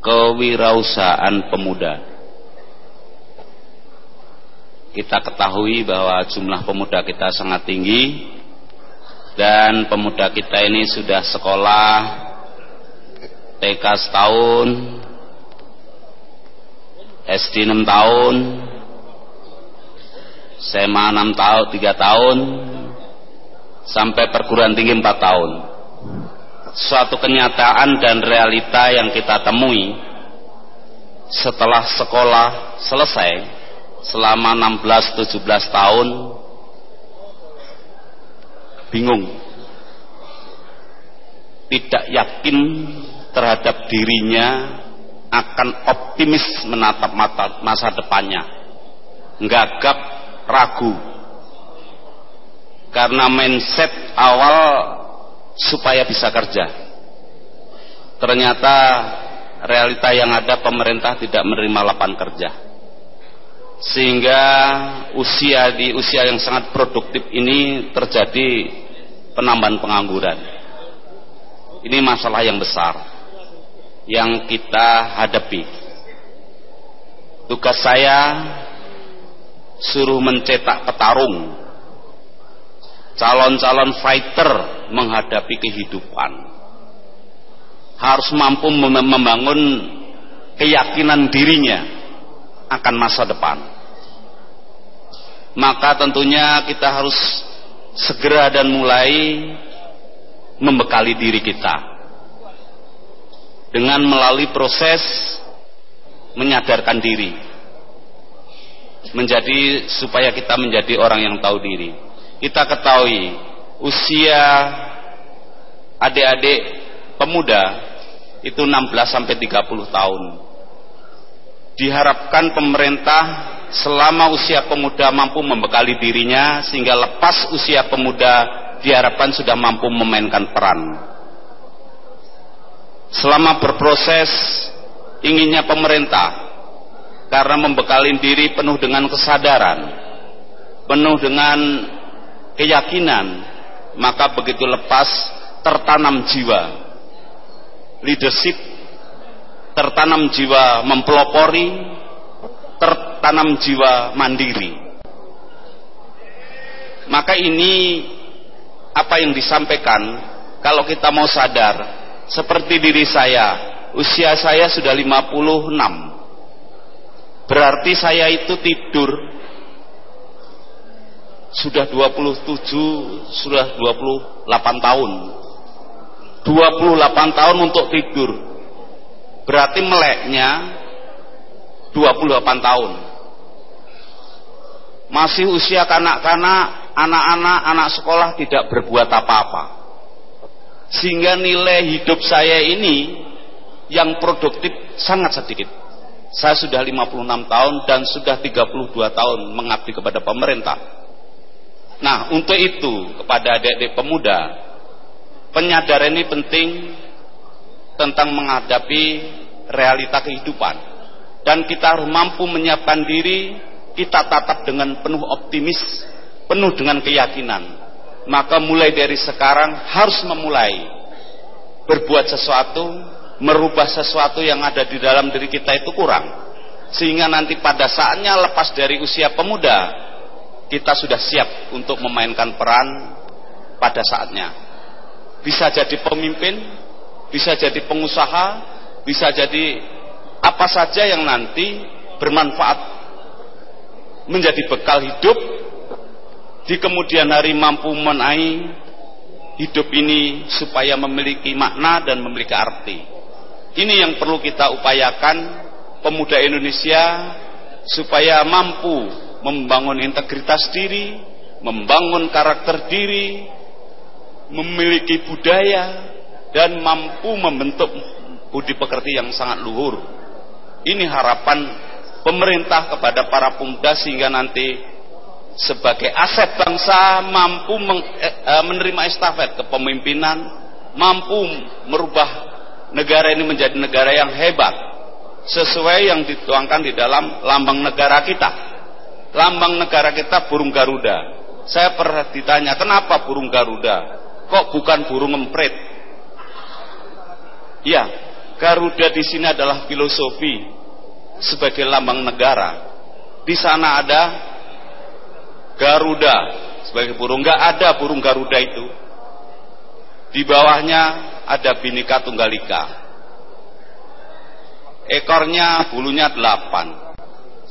kewirausahaan pemuda. Kita ketahui bahwa jumlah pemuda kita sangat tinggi dan pemuda kita ini sudah sekolah TK setahun, SD 6 tahun, SMA 6 tahun, 3 tahun, sampai perguruan tinggi 4 tahun. Suatu kenyataan dan realita yang kita temui setelah sekolah selesai selama 16-17 tahun bingung. Tidak yakin terhadap dirinya akan optimis menatap masa depannya. Gagap ragu karena mindset awal supaya bisa kerja. Ternyata realita yang ada pemerintah tidak menerima lapangan kerja. Sehingga usia di usia yang sangat produktif ini terjadi penambahan pengangguran. Ini masalah yang besar yang kita hadapi. Tugas saya suruh mencetak petarung calon-calon fighter menghadapi kehidupan. Harus mampu membangun keyakinan dirinya akan masa depan. Maka tentunya kita harus segera dan mulai membekali diri kita. Dengan melalui proses menyadarkan diri. Menjadi supaya kita menjadi orang yang tahu diri kita ketahui usia adik-adik pemuda itu 16 sampai 30 tahun. Diharapkan pemerintah selama usia pemuda mampu membekali dirinya sehingga lepas usia pemuda diharapkan sudah mampu memainkan peran. Selama berproses inginnya pemerintah karena membekali diri penuh dengan kesadaran, penuh dengan keyakinan maka begitu lepas tertanam jiwa. Leadership tertanam jiwa mempelopori tertanam jiwa mandiri. Maka ini apa yang disampaikan kalau kita mau sadar seperti diri saya usia saya sudah 56 berarti saya itu tidur sudah 27 sudah 28 tahun. 28 tahun untuk tidur. Berarti meleknya 28 tahun. Masih usia kanak-kanak anak-anak anak sekolah tidak berbuat apa-apa. Sehingga nilai hidup saya ini yang produktif sangat sedikit. Saya sudah 56 tahun dan sudah 32 tahun mengabdi kepada pemerintah Nah, untuk itu kepada adik-adik pemuda, penyadaran ini penting tentang menghadapi realita kehidupan. Dan kita harus mampu menyiapkan diri, kita tatap dengan penuh optimis, penuh dengan keyakinan. Maka mulai dari sekarang harus memulai berbuat sesuatu, merubah sesuatu yang ada di dalam diri kita itu kurang. Sehingga nanti pada saatnya lepas dari usia pemuda, kita sudah siap untuk memainkan peran pada saatnya. Bisa jadi pemimpin, bisa jadi pengusaha, bisa jadi apa saja yang nanti bermanfaat menjadi bekal hidup di kemudian hari mampu menaik hidup ini supaya memiliki makna dan memiliki arti. Ini yang perlu kita upayakan pemuda Indonesia supaya mampu membangun integritas diri, membangun karakter diri, memiliki budaya dan mampu membentuk budi pekerti yang sangat luhur. Ini harapan pemerintah kepada para pemuda sehingga nanti sebagai aset bangsa mampu eh, eh, menerima estafet kepemimpinan, mampu merubah negara ini menjadi negara yang hebat sesuai yang dituangkan di dalam lambang negara kita. Lambang negara kita burung Garuda. Saya pernah ditanya, kenapa burung Garuda? Kok bukan burung emprit? Ya, Garuda di sini adalah filosofi sebagai lambang negara. Di sana ada Garuda sebagai burung. Gak ada burung Garuda itu. Di bawahnya ada Binika Tunggal Ika. Ekornya, bulunya delapan.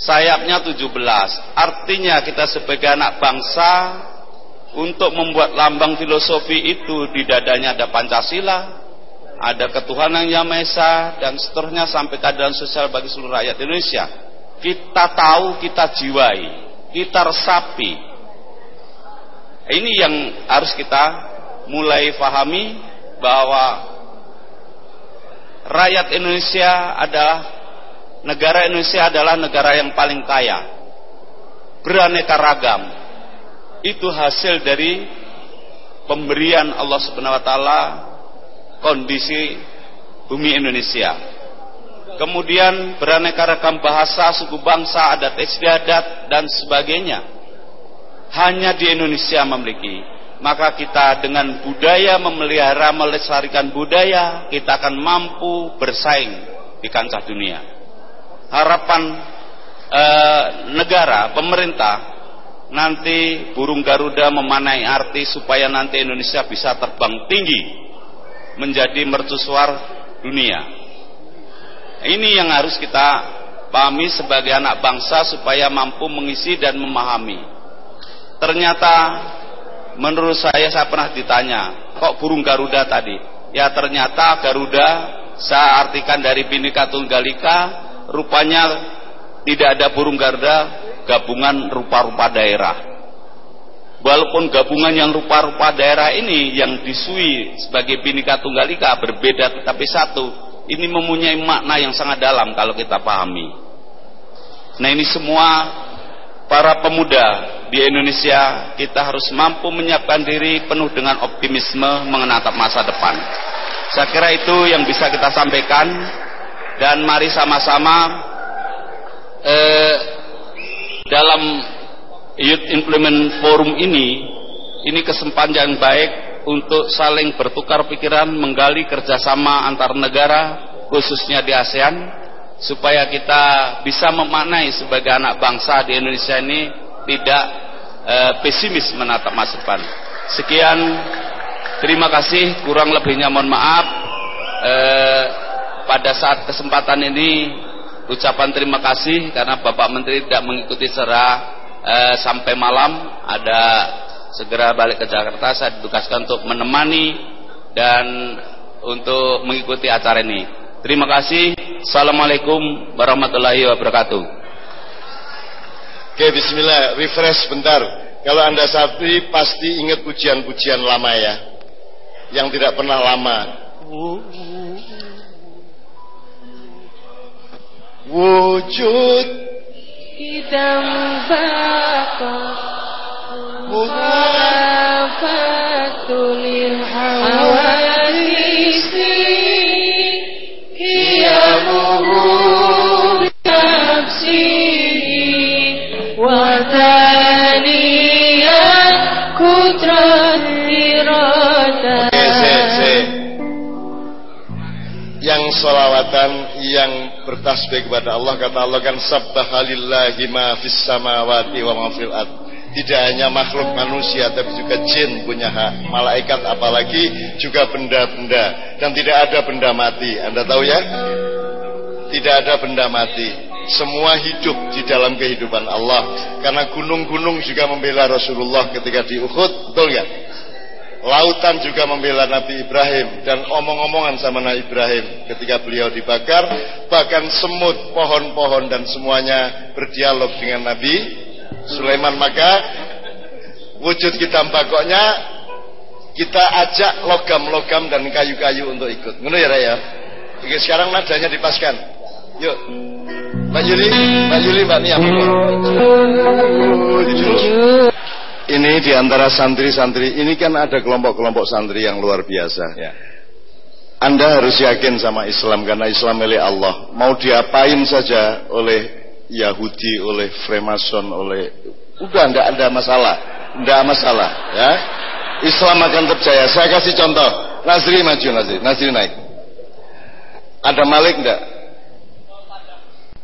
Sayapnya tujuh belas. Artinya kita sebagai anak bangsa untuk membuat lambang filosofi itu di dadanya ada Pancasila, ada ketuhanan yang Esa dan seterusnya sampai keadaan sosial bagi seluruh rakyat Indonesia. Kita tahu, kita jiwai, kita resapi. Ini yang harus kita mulai fahami bahwa rakyat Indonesia adalah negara Indonesia adalah negara yang paling kaya, beraneka ragam. Itu hasil dari pemberian Allah Subhanahu wa taala kondisi bumi Indonesia. Kemudian beraneka ragam bahasa, suku bangsa, adat istiadat dan sebagainya. Hanya di Indonesia memiliki. Maka kita dengan budaya memelihara, melestarikan budaya, kita akan mampu bersaing di kancah dunia. Harapan e, negara, pemerintah, nanti burung Garuda memanai arti supaya nanti Indonesia bisa terbang tinggi menjadi mercusuar dunia. Ini yang harus kita pahami sebagai anak bangsa supaya mampu mengisi dan memahami. Ternyata menurut saya saya pernah ditanya, kok burung Garuda tadi? Ya ternyata Garuda saya artikan dari Bhinneka Tunggal rupanya tidak ada burung Garuda, gabungan rupa-rupa daerah. Walaupun gabungan yang rupa-rupa daerah ini yang disui sebagai Bhinneka Tunggal Ika berbeda tetapi satu, ini mempunyai makna yang sangat dalam kalau kita pahami. Nah ini semua para pemuda di Indonesia kita harus mampu menyiapkan diri penuh dengan optimisme mengenatap masa depan. Saya kira itu yang bisa kita sampaikan dan mari sama-sama eh, dalam Youth Implement Forum ini ini kesempatan yang baik untuk saling bertukar pikiran, menggali kerjasama antar negara, khususnya di ASEAN, supaya kita bisa memaknai sebagai anak bangsa di Indonesia ini tidak e, pesimis menatap masa depan. Sekian, terima kasih. Kurang lebihnya mohon maaf. E, pada saat kesempatan ini, ucapan terima kasih karena Bapak Menteri tidak mengikuti secara eh, sampai malam. Ada segera balik ke Jakarta saya ditugaskan untuk menemani dan untuk mengikuti acara ini. Terima kasih. Assalamualaikum warahmatullahi wabarakatuh. Oke bismillah refresh bentar. Kalau anda sapi pasti ingat pujian-pujian lama ya yang tidak pernah lama wujud Idam bapa Muhafatulil hawadisi. Qiyamuhu binafsihi Wa thaniyan solawatan yang bertasbih kepada Allah. Kata Allah kan sabbahalillahi ma fis samawati wa ma fil ard. Tidak hanya makhluk manusia tapi juga jin punya hak. Malaikat apalagi juga benda-benda. Dan tidak ada benda mati. Anda tahu ya? Tidak ada benda mati. Semua hidup di dalam kehidupan Allah. Karena gunung-gunung juga membela Rasulullah ketika di Uhud. Betul nggak lautan juga membela Nabi Ibrahim dan omong-omongan sama Nabi Ibrahim ketika beliau dibakar. Bahkan semut, pohon-pohon dan semuanya berdialog dengan Nabi Sulaiman. Maka wujud kita pokoknya kita ajak logam-logam dan kayu-kayu untuk ikut. Ngono ya Raya? Oke, sekarang nadanya dipaskan. Yuk. Mbak Yuli, Mbak Yuli, Mbak Nia. Ini di antara santri-santri, ini kan ada kelompok-kelompok santri yang luar biasa. Ya. Anda harus yakin sama Islam karena Islam milik Allah. Mau diapain saja oleh Yahudi, oleh Freemason, oleh udah enggak ada masalah, enggak masalah, ya. Islam akan terjaya. Saya kasih contoh. Nazri maju, Nazri, Nazri naik. Ada Malik enggak?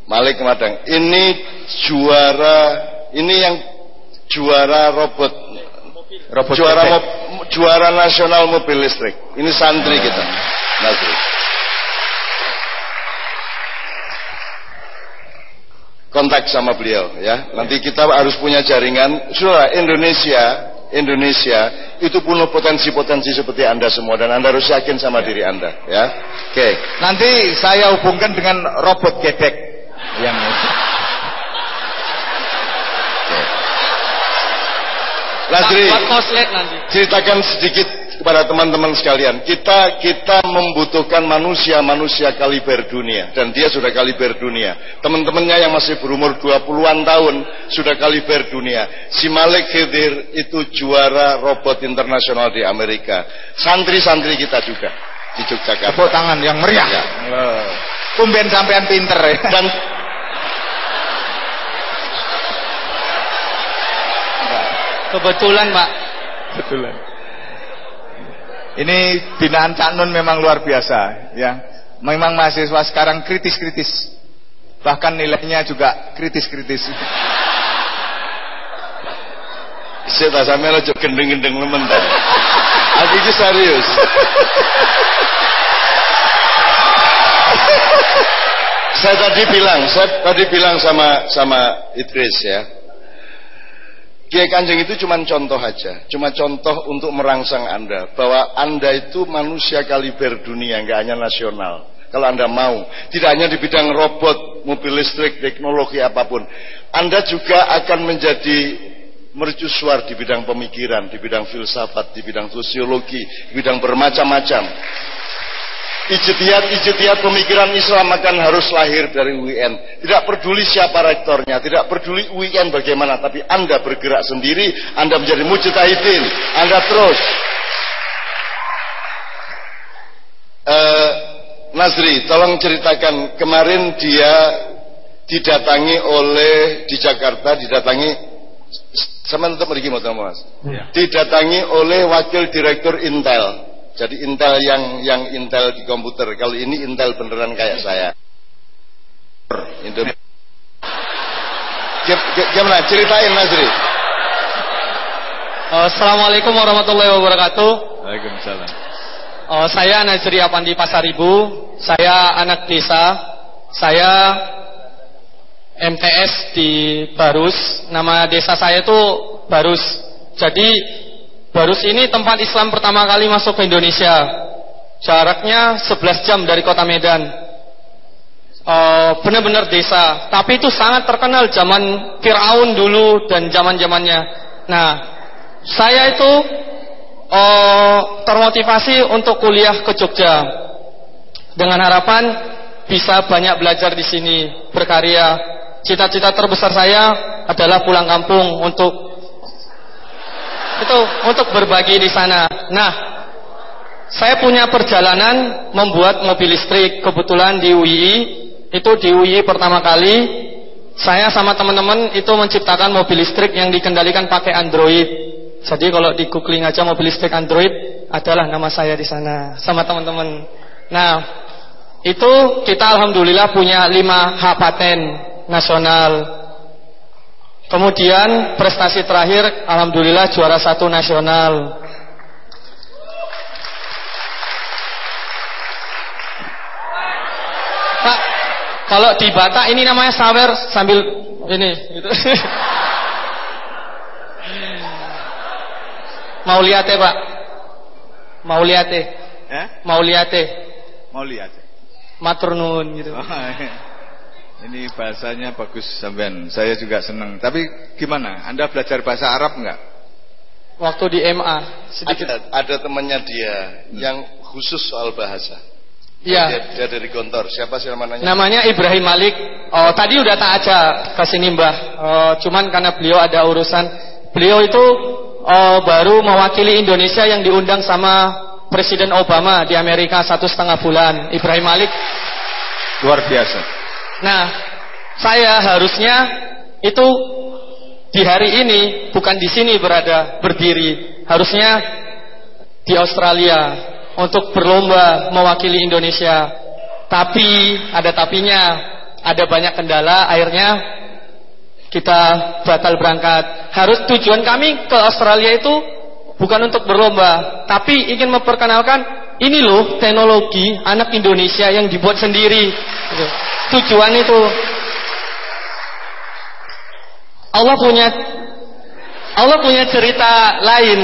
Malik Madang. Ini juara, ini yang juara robot, Robot juara mo- juara nasional mobil listrik. Ini santri kita, Nazri. Kontak sama beliau ya. Nanti kita harus punya jaringan. Sudah Indonesia, Indonesia itu penuh potensi-potensi seperti anda semua dan anda harus yakin sama diri anda ya. Oke. Nanti saya hubungkan dengan robot gedek yang Nanti. ceritakan sedikit kepada teman-teman sekalian. Kita kita membutuhkan manusia-manusia kaliber dunia dan dia sudah kaliber dunia. Teman-temannya yang masih berumur 20-an tahun sudah kaliber dunia. Si Malik Khidir itu juara robot internasional di Amerika. Santri-santri kita juga di Yogyakarta. tepuk tangan yang meriah. Ya. Tumben sampean pinter ya. Dan Kebetulan, Pak. Betul. Ini binaan Cak Nun memang luar biasa, ya. Memang mahasiswa sekarang kritis-kritis. Bahkan nilainya juga kritis-kritis. saya tak sampai lo gendeng-gendeng lemen tadi. Aku ini serius. saya tadi bilang, saya tadi bilang sama sama Idris ya. Kiai Kanjeng itu cuma contoh aja, cuma contoh untuk merangsang Anda bahwa Anda itu manusia kaliber dunia, nggak hanya nasional. Kalau Anda mau, tidak hanya di bidang robot, mobil listrik, teknologi apa pun, Anda juga akan menjadi mercusuar di bidang pemikiran, di bidang filsafat, di bidang sosiologi, di bidang bermacam-macam. Ijtihad-ijtihad pemikiran Islam akan harus lahir dari UN. Tidak peduli siapa rektornya, tidak peduli UN bagaimana, tapi Anda bergerak sendiri, Anda menjadi mujtahidin, Anda terus. Eh, Nazri, tolong ceritakan kemarin dia didatangi oleh di Jakarta, didatangi sama tetap pergi mau mas. Didatangi oleh wakil direktur Intel. Jadi Intel yang yang Intel di komputer. Kalau ini Intel beneran kayak saya. Gimana? Ceritain Nazri. Assalamualaikum warahmatullahi wabarakatuh. Waalaikumsalam. Oh, saya Nazri Apandi Pasaribu. Saya anak desa. Saya MTS di Barus. Nama desa saya itu Barus. Jadi Barus ini tempat Islam pertama kali masuk ke Indonesia. Jaraknya 11 jam dari kota Medan. Eh, benar-benar desa. Tapi itu sangat terkenal zaman Fir'aun dulu dan zaman-zamannya. Nah, saya itu eh, termotivasi untuk kuliah ke Jogja dengan harapan bisa banyak belajar di sini, berkarya. Cita-cita terbesar saya adalah pulang kampung untuk itu untuk berbagi di sana. Nah, saya punya perjalanan membuat mobil listrik kebetulan di UI itu di UI pertama kali saya sama teman-teman itu menciptakan mobil listrik yang dikendalikan pakai Android. Jadi kalau di googling aja mobil listrik Android adalah nama saya di sana sama teman-teman. Nah, itu kita alhamdulillah punya 5 hak paten nasional. Kemudian prestasi terakhir alhamdulillah juara satu nasional. Pak, Kalau di Batak ini namanya sawer sambil ini gitu. Mau lihat ya, Pak? Mau lihat ya? Eh? Mau lihat ya? Mau lihat. Matur nuwun gitu. Oh, ini bahasanya bagus sampean. Saya juga senang. Tapi gimana? Anda belajar bahasa Arab enggak? Waktu di MA sedikit. Ada, ada temannya dia yang khusus soal bahasa. Iya. Dia, dia dari Gontor. Siapa sih namanya? Namanya Ibrahim Malik. Oh, tadi udah tak aja ke sini Mbah. Oh, cuman karena beliau ada urusan. Beliau itu oh, baru mewakili Indonesia yang diundang sama Presiden Obama di Amerika satu setengah bulan. Ibrahim Malik. Luar biasa. Nah, saya harusnya itu di hari ini bukan di sini berada berdiri. Harusnya di Australia untuk berlomba mewakili Indonesia. Tapi ada tapinya, ada banyak kendala, akhirnya kita batal berangkat. Harus tujuan kami ke Australia itu bukan untuk berlomba, tapi ingin memperkenalkan ini loh teknologi anak Indonesia yang dibuat sendiri. Gitu. Tujuan itu. Allah punya Allah punya cerita lain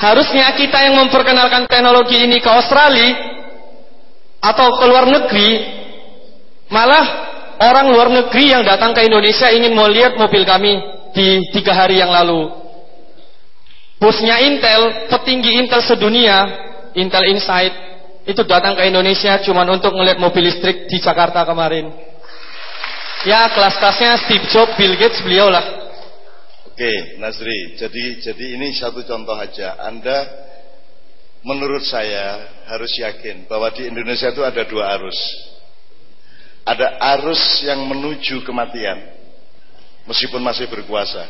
Harusnya kita yang memperkenalkan teknologi ini ke Australia atau ke luar negeri, malah orang luar negeri yang datang ke Indonesia ingin mau lihat mobil kami di tiga hari yang lalu. Bosnya Intel, petinggi Intel sedunia, Intel Insight, itu datang ke Indonesia cuma untuk melihat mobil listrik di Jakarta kemarin. Ya kelas-kelasnya Steve Jobs, Bill Gates, beliau lah. Oke, Nazri. Jadi jadi ini satu contoh aja. Anda menurut saya harus yakin bahwa di Indonesia itu ada dua arus. Ada arus yang menuju kematian meskipun masih berkuasa.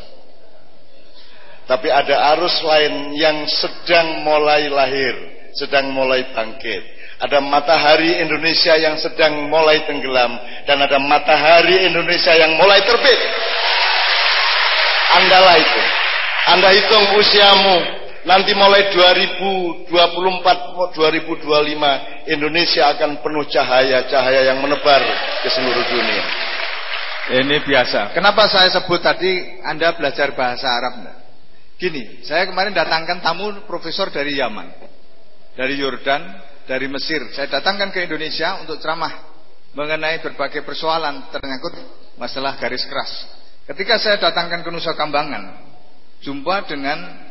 Tapi ada arus lain yang sedang mulai lahir, sedang mulai bangkit. Ada matahari Indonesia yang sedang mulai tenggelam dan ada matahari Indonesia yang mulai terbit. Andalah itu. Anda hitung usiamu nanti mulai 2024 2025 Indonesia akan penuh cahaya-cahaya yang menebar ke seluruh dunia. Ini biasa. Kenapa saya sebut tadi Anda belajar bahasa Arab? Gini, saya kemarin datangkan tamu profesor dari Yaman, dari Yordan, dari Mesir. Saya datangkan ke Indonesia untuk ceramah mengenai berbagai persoalan ternyangkut masalah garis keras. Ketika saya datangkan ke Nusa Kambangan, jumpa dengan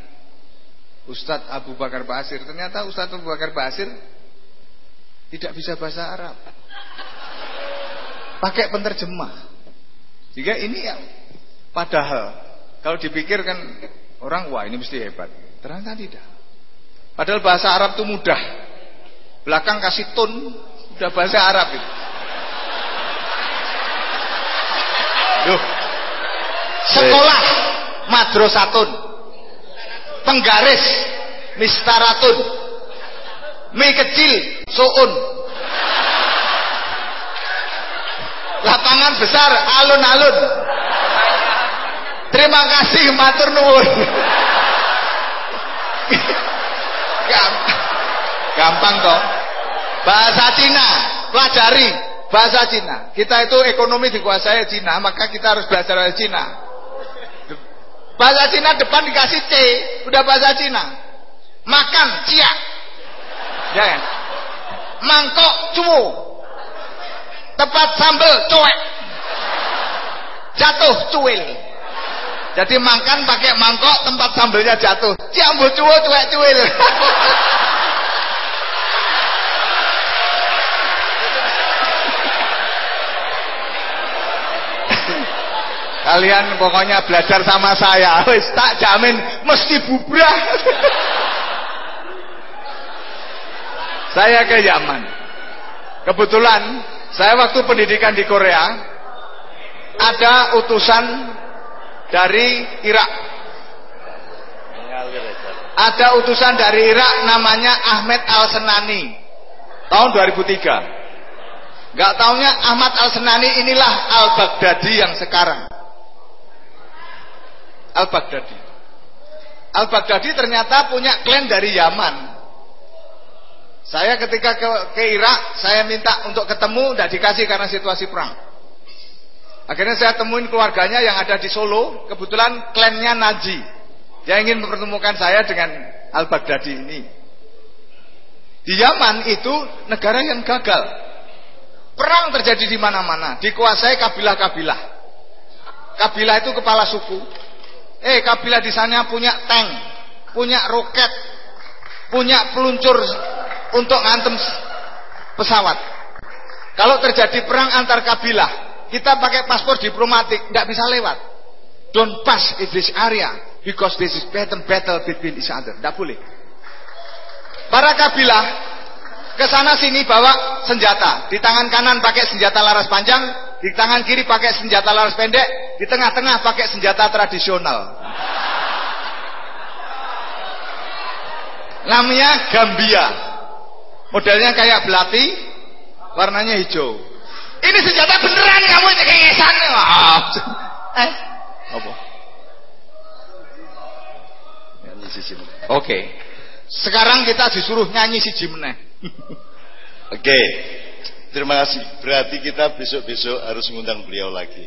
Ustadz Abu Bakar Basir. Ternyata Ustadz Abu Bakar Basir tidak bisa bahasa Arab. Pakai penterjemah. Jika ini ya, padahal kalau dipikirkan orang wah ini mesti hebat. Ternyata tidak. Padahal bahasa Arab itu mudah. Belakang kasih tun, udah bahasa Arab itu. Loh, sekolah madrasatun penggaris mistaratun mie kecil suun lapangan besar alun-alun. Terima kasih matur nuwun gampang kok bahasa Cina pelajari bahasa Cina kita itu ekonomi dikuasai Cina maka kita harus belajar bahasa Cina Bahasa Cina depan dikasih C, udah bahasa Cina. Makan, cia. Ya, ya. Mangkok, cuwo. Tempat sambel, cuek. Jatuh, cuil. Jadi makan pakai mangkok, tempat sambelnya jatuh. Ciambu cuwo, cuek, cuil. Kalian pokoknya belajar sama saya. Wis tak jamin mesti bubrah. saya ke Yaman. Kebetulan saya waktu pendidikan di Korea ada utusan dari Irak. Ada utusan dari Irak namanya Ahmed Al-Senani tahun 2003. Gak taunya Ahmad Al-Senani inilah Al-Baghdadi yang sekarang. Al-Baghdadi. Al-Baghdadi ternyata punya klan dari Yaman. Saya ketika ke, ke Irak, saya minta untuk ketemu, tidak dikasih karena situasi perang. Akhirnya saya temuin keluarganya yang ada di Solo, kebetulan klannya Naji. Dia ingin mempertemukan saya dengan Al-Baghdadi ini. Di Yaman itu negara yang gagal. Perang terjadi di mana-mana, dikuasai kabilah-kabilah. Kabilah itu kepala suku. Eh, kabilah di sana punya tank, punya roket, punya peluncur untuk ngantem pesawat. Kalau terjadi perang antar kabilah, kita pakai paspor diplomatik, tidak bisa lewat. Don't pass in this area because this is battle battle between each other. Tidak boleh. Para kabilah ke sana sini bawa senjata. Di tangan kanan pakai senjata laras panjang, di tangan kiri pakai senjata laras pendek, di tengah-tengah pakai senjata tradisional. Namanya Gambia. Modelnya kayak belati, warnanya hijau. Ini senjata beneran kamu cengengesan. Eh, Apa? Nyanyi sisi meneh. Oke. Sekarang kita disuruh nyanyi si Jimneh. Oke. Terima kasih. Berarti kita besok-besok harus mengundang beliau lagi.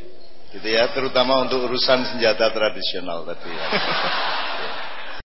Gitu ya, terutama untuk urusan senjata tradisional tadi ya.